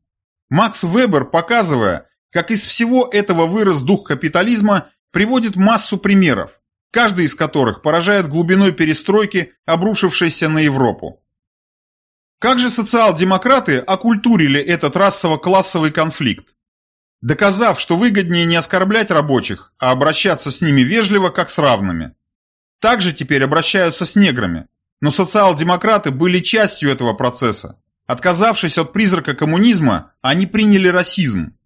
Speaker 1: Макс Вебер, показывая, как из всего этого вырос дух капитализма, приводит массу примеров, каждый из которых поражает глубиной перестройки, обрушившейся на Европу. Как же социал-демократы окультурили этот расово-классовый конфликт? Доказав, что выгоднее не оскорблять рабочих, а обращаться с ними вежливо, как с равными. Также теперь обращаются с неграми, но социал-демократы были частью этого процесса. Отказавшись от призрака коммунизма, они приняли расизм,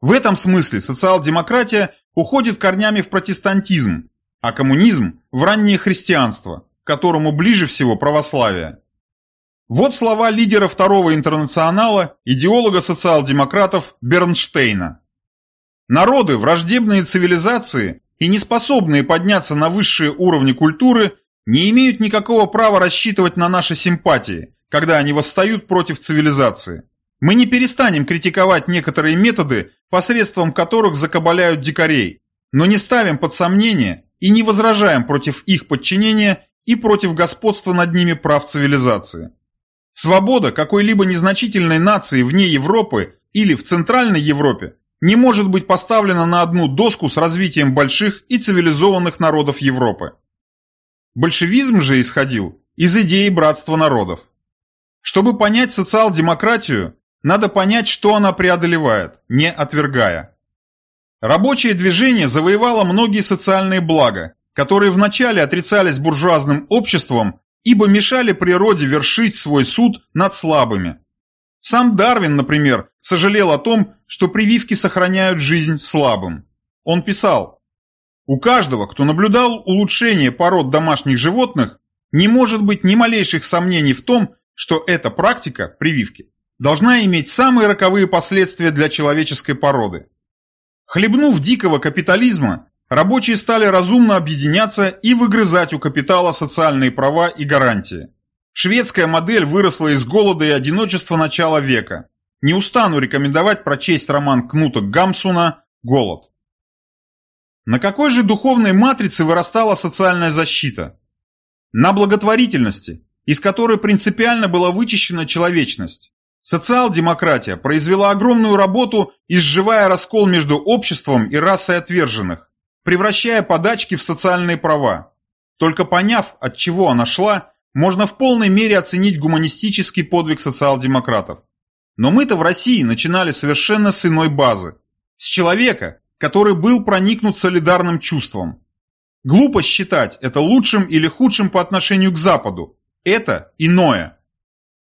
Speaker 1: в этом смысле социал-демократия уходит корнями в протестантизм, а коммунизм – в раннее христианство, которому ближе всего православие. Вот слова лидера Второго интернационала, идеолога социал-демократов Бернштейна. Народы, враждебные цивилизации и не способные подняться на высшие уровни культуры, не имеют никакого права рассчитывать на наши симпатии, когда они восстают против цивилизации. Мы не перестанем критиковать некоторые методы, посредством которых закабаляют дикарей, но не ставим под сомнение и не возражаем против их подчинения и против господства над ними прав цивилизации. Свобода какой-либо незначительной нации вне Европы или в Центральной Европе не может быть поставлена на одну доску с развитием больших и цивилизованных народов Европы. Большевизм же исходил из идеи братства народов. Чтобы понять социал-демократию, надо понять, что она преодолевает, не отвергая. Рабочее движение завоевало многие социальные блага, которые вначале отрицались буржуазным обществом, ибо мешали природе вершить свой суд над слабыми. Сам Дарвин, например, сожалел о том, что прививки сохраняют жизнь слабым. Он писал, «У каждого, кто наблюдал улучшение пород домашних животных, не может быть ни малейших сомнений в том, что эта практика, прививки, должна иметь самые роковые последствия для человеческой породы. Хлебнув дикого капитализма, рабочие стали разумно объединяться и выгрызать у капитала социальные права и гарантии. Шведская модель выросла из голода и одиночества начала века. Не устану рекомендовать прочесть роман Кнута Гамсуна «Голод». На какой же духовной матрице вырастала социальная защита? На благотворительности, из которой принципиально была вычищена человечность. Социал-демократия произвела огромную работу, изживая раскол между обществом и расой отверженных, превращая подачки в социальные права. Только поняв, от чего она шла, можно в полной мере оценить гуманистический подвиг социал-демократов. Но мы-то в России начинали совершенно с иной базы. С человека, который был проникнут солидарным чувством. Глупо считать это лучшим или худшим по отношению к Западу. Это иное.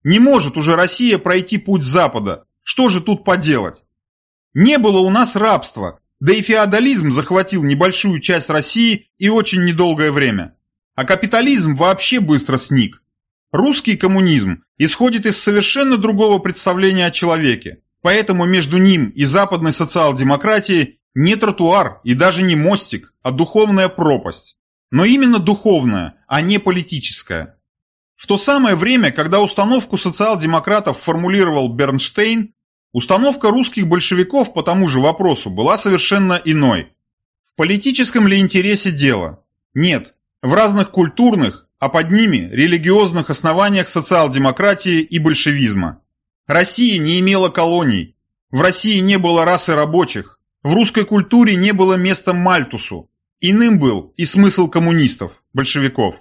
Speaker 1: Не может уже Россия пройти путь Запада. Что же тут поделать? Не было у нас рабства, да и феодализм захватил небольшую часть России и очень недолгое время. А капитализм вообще быстро сник. Русский коммунизм исходит из совершенно другого представления о человеке, поэтому между ним и западной социал-демократией не тротуар и даже не мостик, а духовная пропасть. Но именно духовная, а не политическая. В то самое время, когда установку социал-демократов формулировал Бернштейн, установка русских большевиков по тому же вопросу была совершенно иной. В политическом ли интересе дело? Нет. В разных культурных, а под ними религиозных основаниях социал-демократии и большевизма. Россия не имела колоний. В России не было расы рабочих. В русской культуре не было места Мальтусу. Иным был и смысл коммунистов, большевиков.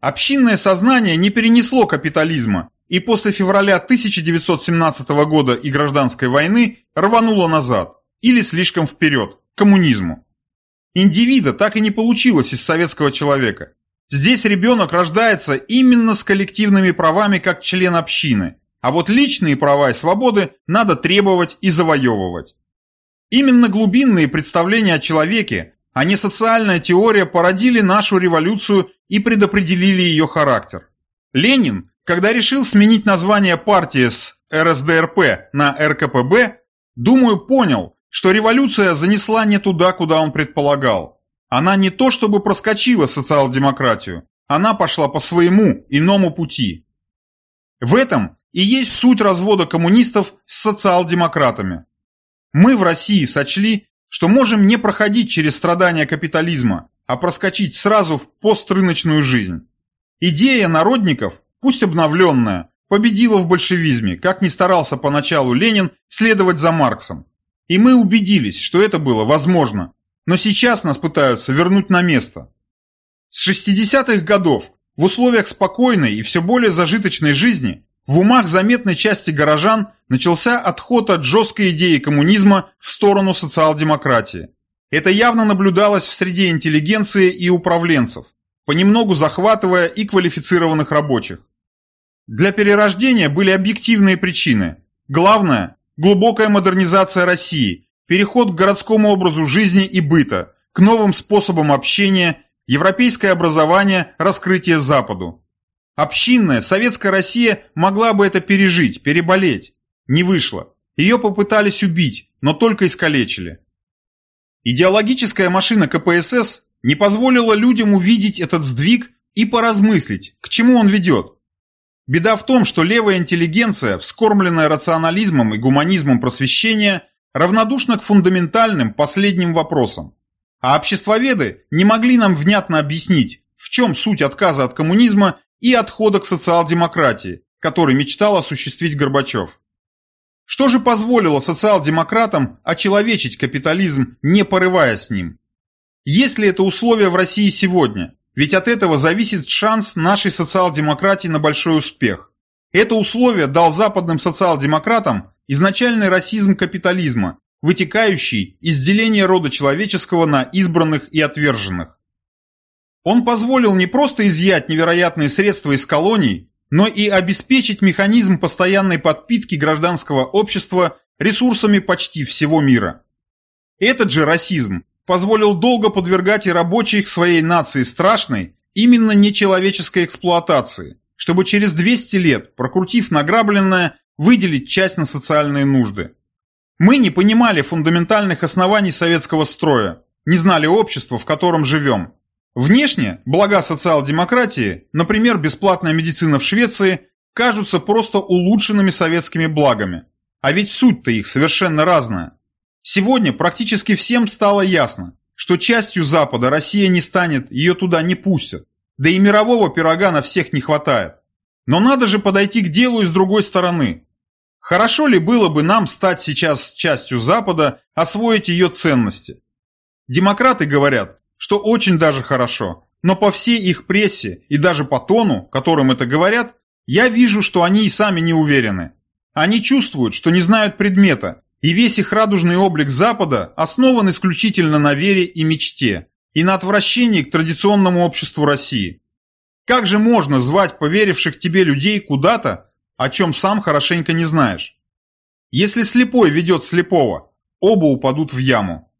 Speaker 1: Общинное сознание не перенесло капитализма и после февраля 1917 года и гражданской войны рвануло назад, или слишком вперед, к коммунизму. Индивида так и не получилось из советского человека. Здесь ребенок рождается именно с коллективными правами как член общины, а вот личные права и свободы надо требовать и завоевывать. Именно глубинные представления о человеке, а не социальная теория породили нашу революцию и предопределили ее характер. Ленин, когда решил сменить название партии с РСДРП на РКПБ, думаю, понял, что революция занесла не туда, куда он предполагал. Она не то чтобы проскочила социал-демократию, она пошла по своему, иному пути. В этом и есть суть развода коммунистов с социал-демократами. Мы в России сочли, что можем не проходить через страдания капитализма, а проскочить сразу в пострыночную жизнь. Идея народников, пусть обновленная, победила в большевизме, как ни старался поначалу Ленин следовать за Марксом. И мы убедились, что это было возможно, но сейчас нас пытаются вернуть на место. С 60-х годов в условиях спокойной и все более зажиточной жизни в умах заметной части горожан начался отход от жесткой идеи коммунизма в сторону социал-демократии. Это явно наблюдалось в среде интеллигенции и управленцев, понемногу захватывая и квалифицированных рабочих. Для перерождения были объективные причины. Главное – глубокая модернизация России, переход к городскому образу жизни и быта, к новым способам общения, европейское образование, раскрытие Западу. Общинная, советская Россия могла бы это пережить, переболеть. Не вышло. Ее попытались убить, но только искалечили. Идеологическая машина КПСС не позволила людям увидеть этот сдвиг и поразмыслить, к чему он ведет. Беда в том, что левая интеллигенция, вскормленная рационализмом и гуманизмом просвещения, равнодушна к фундаментальным последним вопросам. А обществоведы не могли нам внятно объяснить, в чем суть отказа от коммунизма и отхода к социал-демократии, который мечтал осуществить Горбачев. Что же позволило социал-демократам очеловечить капитализм, не порывая с ним? Есть ли это условие в России сегодня? Ведь от этого зависит шанс нашей социал-демократии на большой успех. Это условие дал западным социал-демократам изначальный расизм капитализма, вытекающий из деления рода человеческого на избранных и отверженных. Он позволил не просто изъять невероятные средства из колоний, но и обеспечить механизм постоянной подпитки гражданского общества ресурсами почти всего мира. Этот же расизм позволил долго подвергать и рабочих своей нации страшной, именно нечеловеческой эксплуатации, чтобы через 200 лет, прокрутив награбленное, выделить часть на социальные нужды. Мы не понимали фундаментальных оснований советского строя, не знали общества, в котором живем. Внешне блага социал-демократии, например, бесплатная медицина в Швеции, кажутся просто улучшенными советскими благами. А ведь суть-то их совершенно разная. Сегодня практически всем стало ясно, что частью Запада Россия не станет, ее туда не пустят. Да и мирового пирога на всех не хватает. Но надо же подойти к делу и с другой стороны. Хорошо ли было бы нам стать сейчас частью Запада, освоить ее ценности? Демократы говорят, что очень даже хорошо, но по всей их прессе и даже по тону, которым это говорят, я вижу, что они и сами не уверены. Они чувствуют, что не знают предмета, и весь их радужный облик Запада основан исключительно на вере и мечте, и на отвращении к традиционному обществу России. Как же можно звать поверивших тебе людей куда-то, о чем сам хорошенько не знаешь? Если слепой ведет слепого, оба упадут в яму.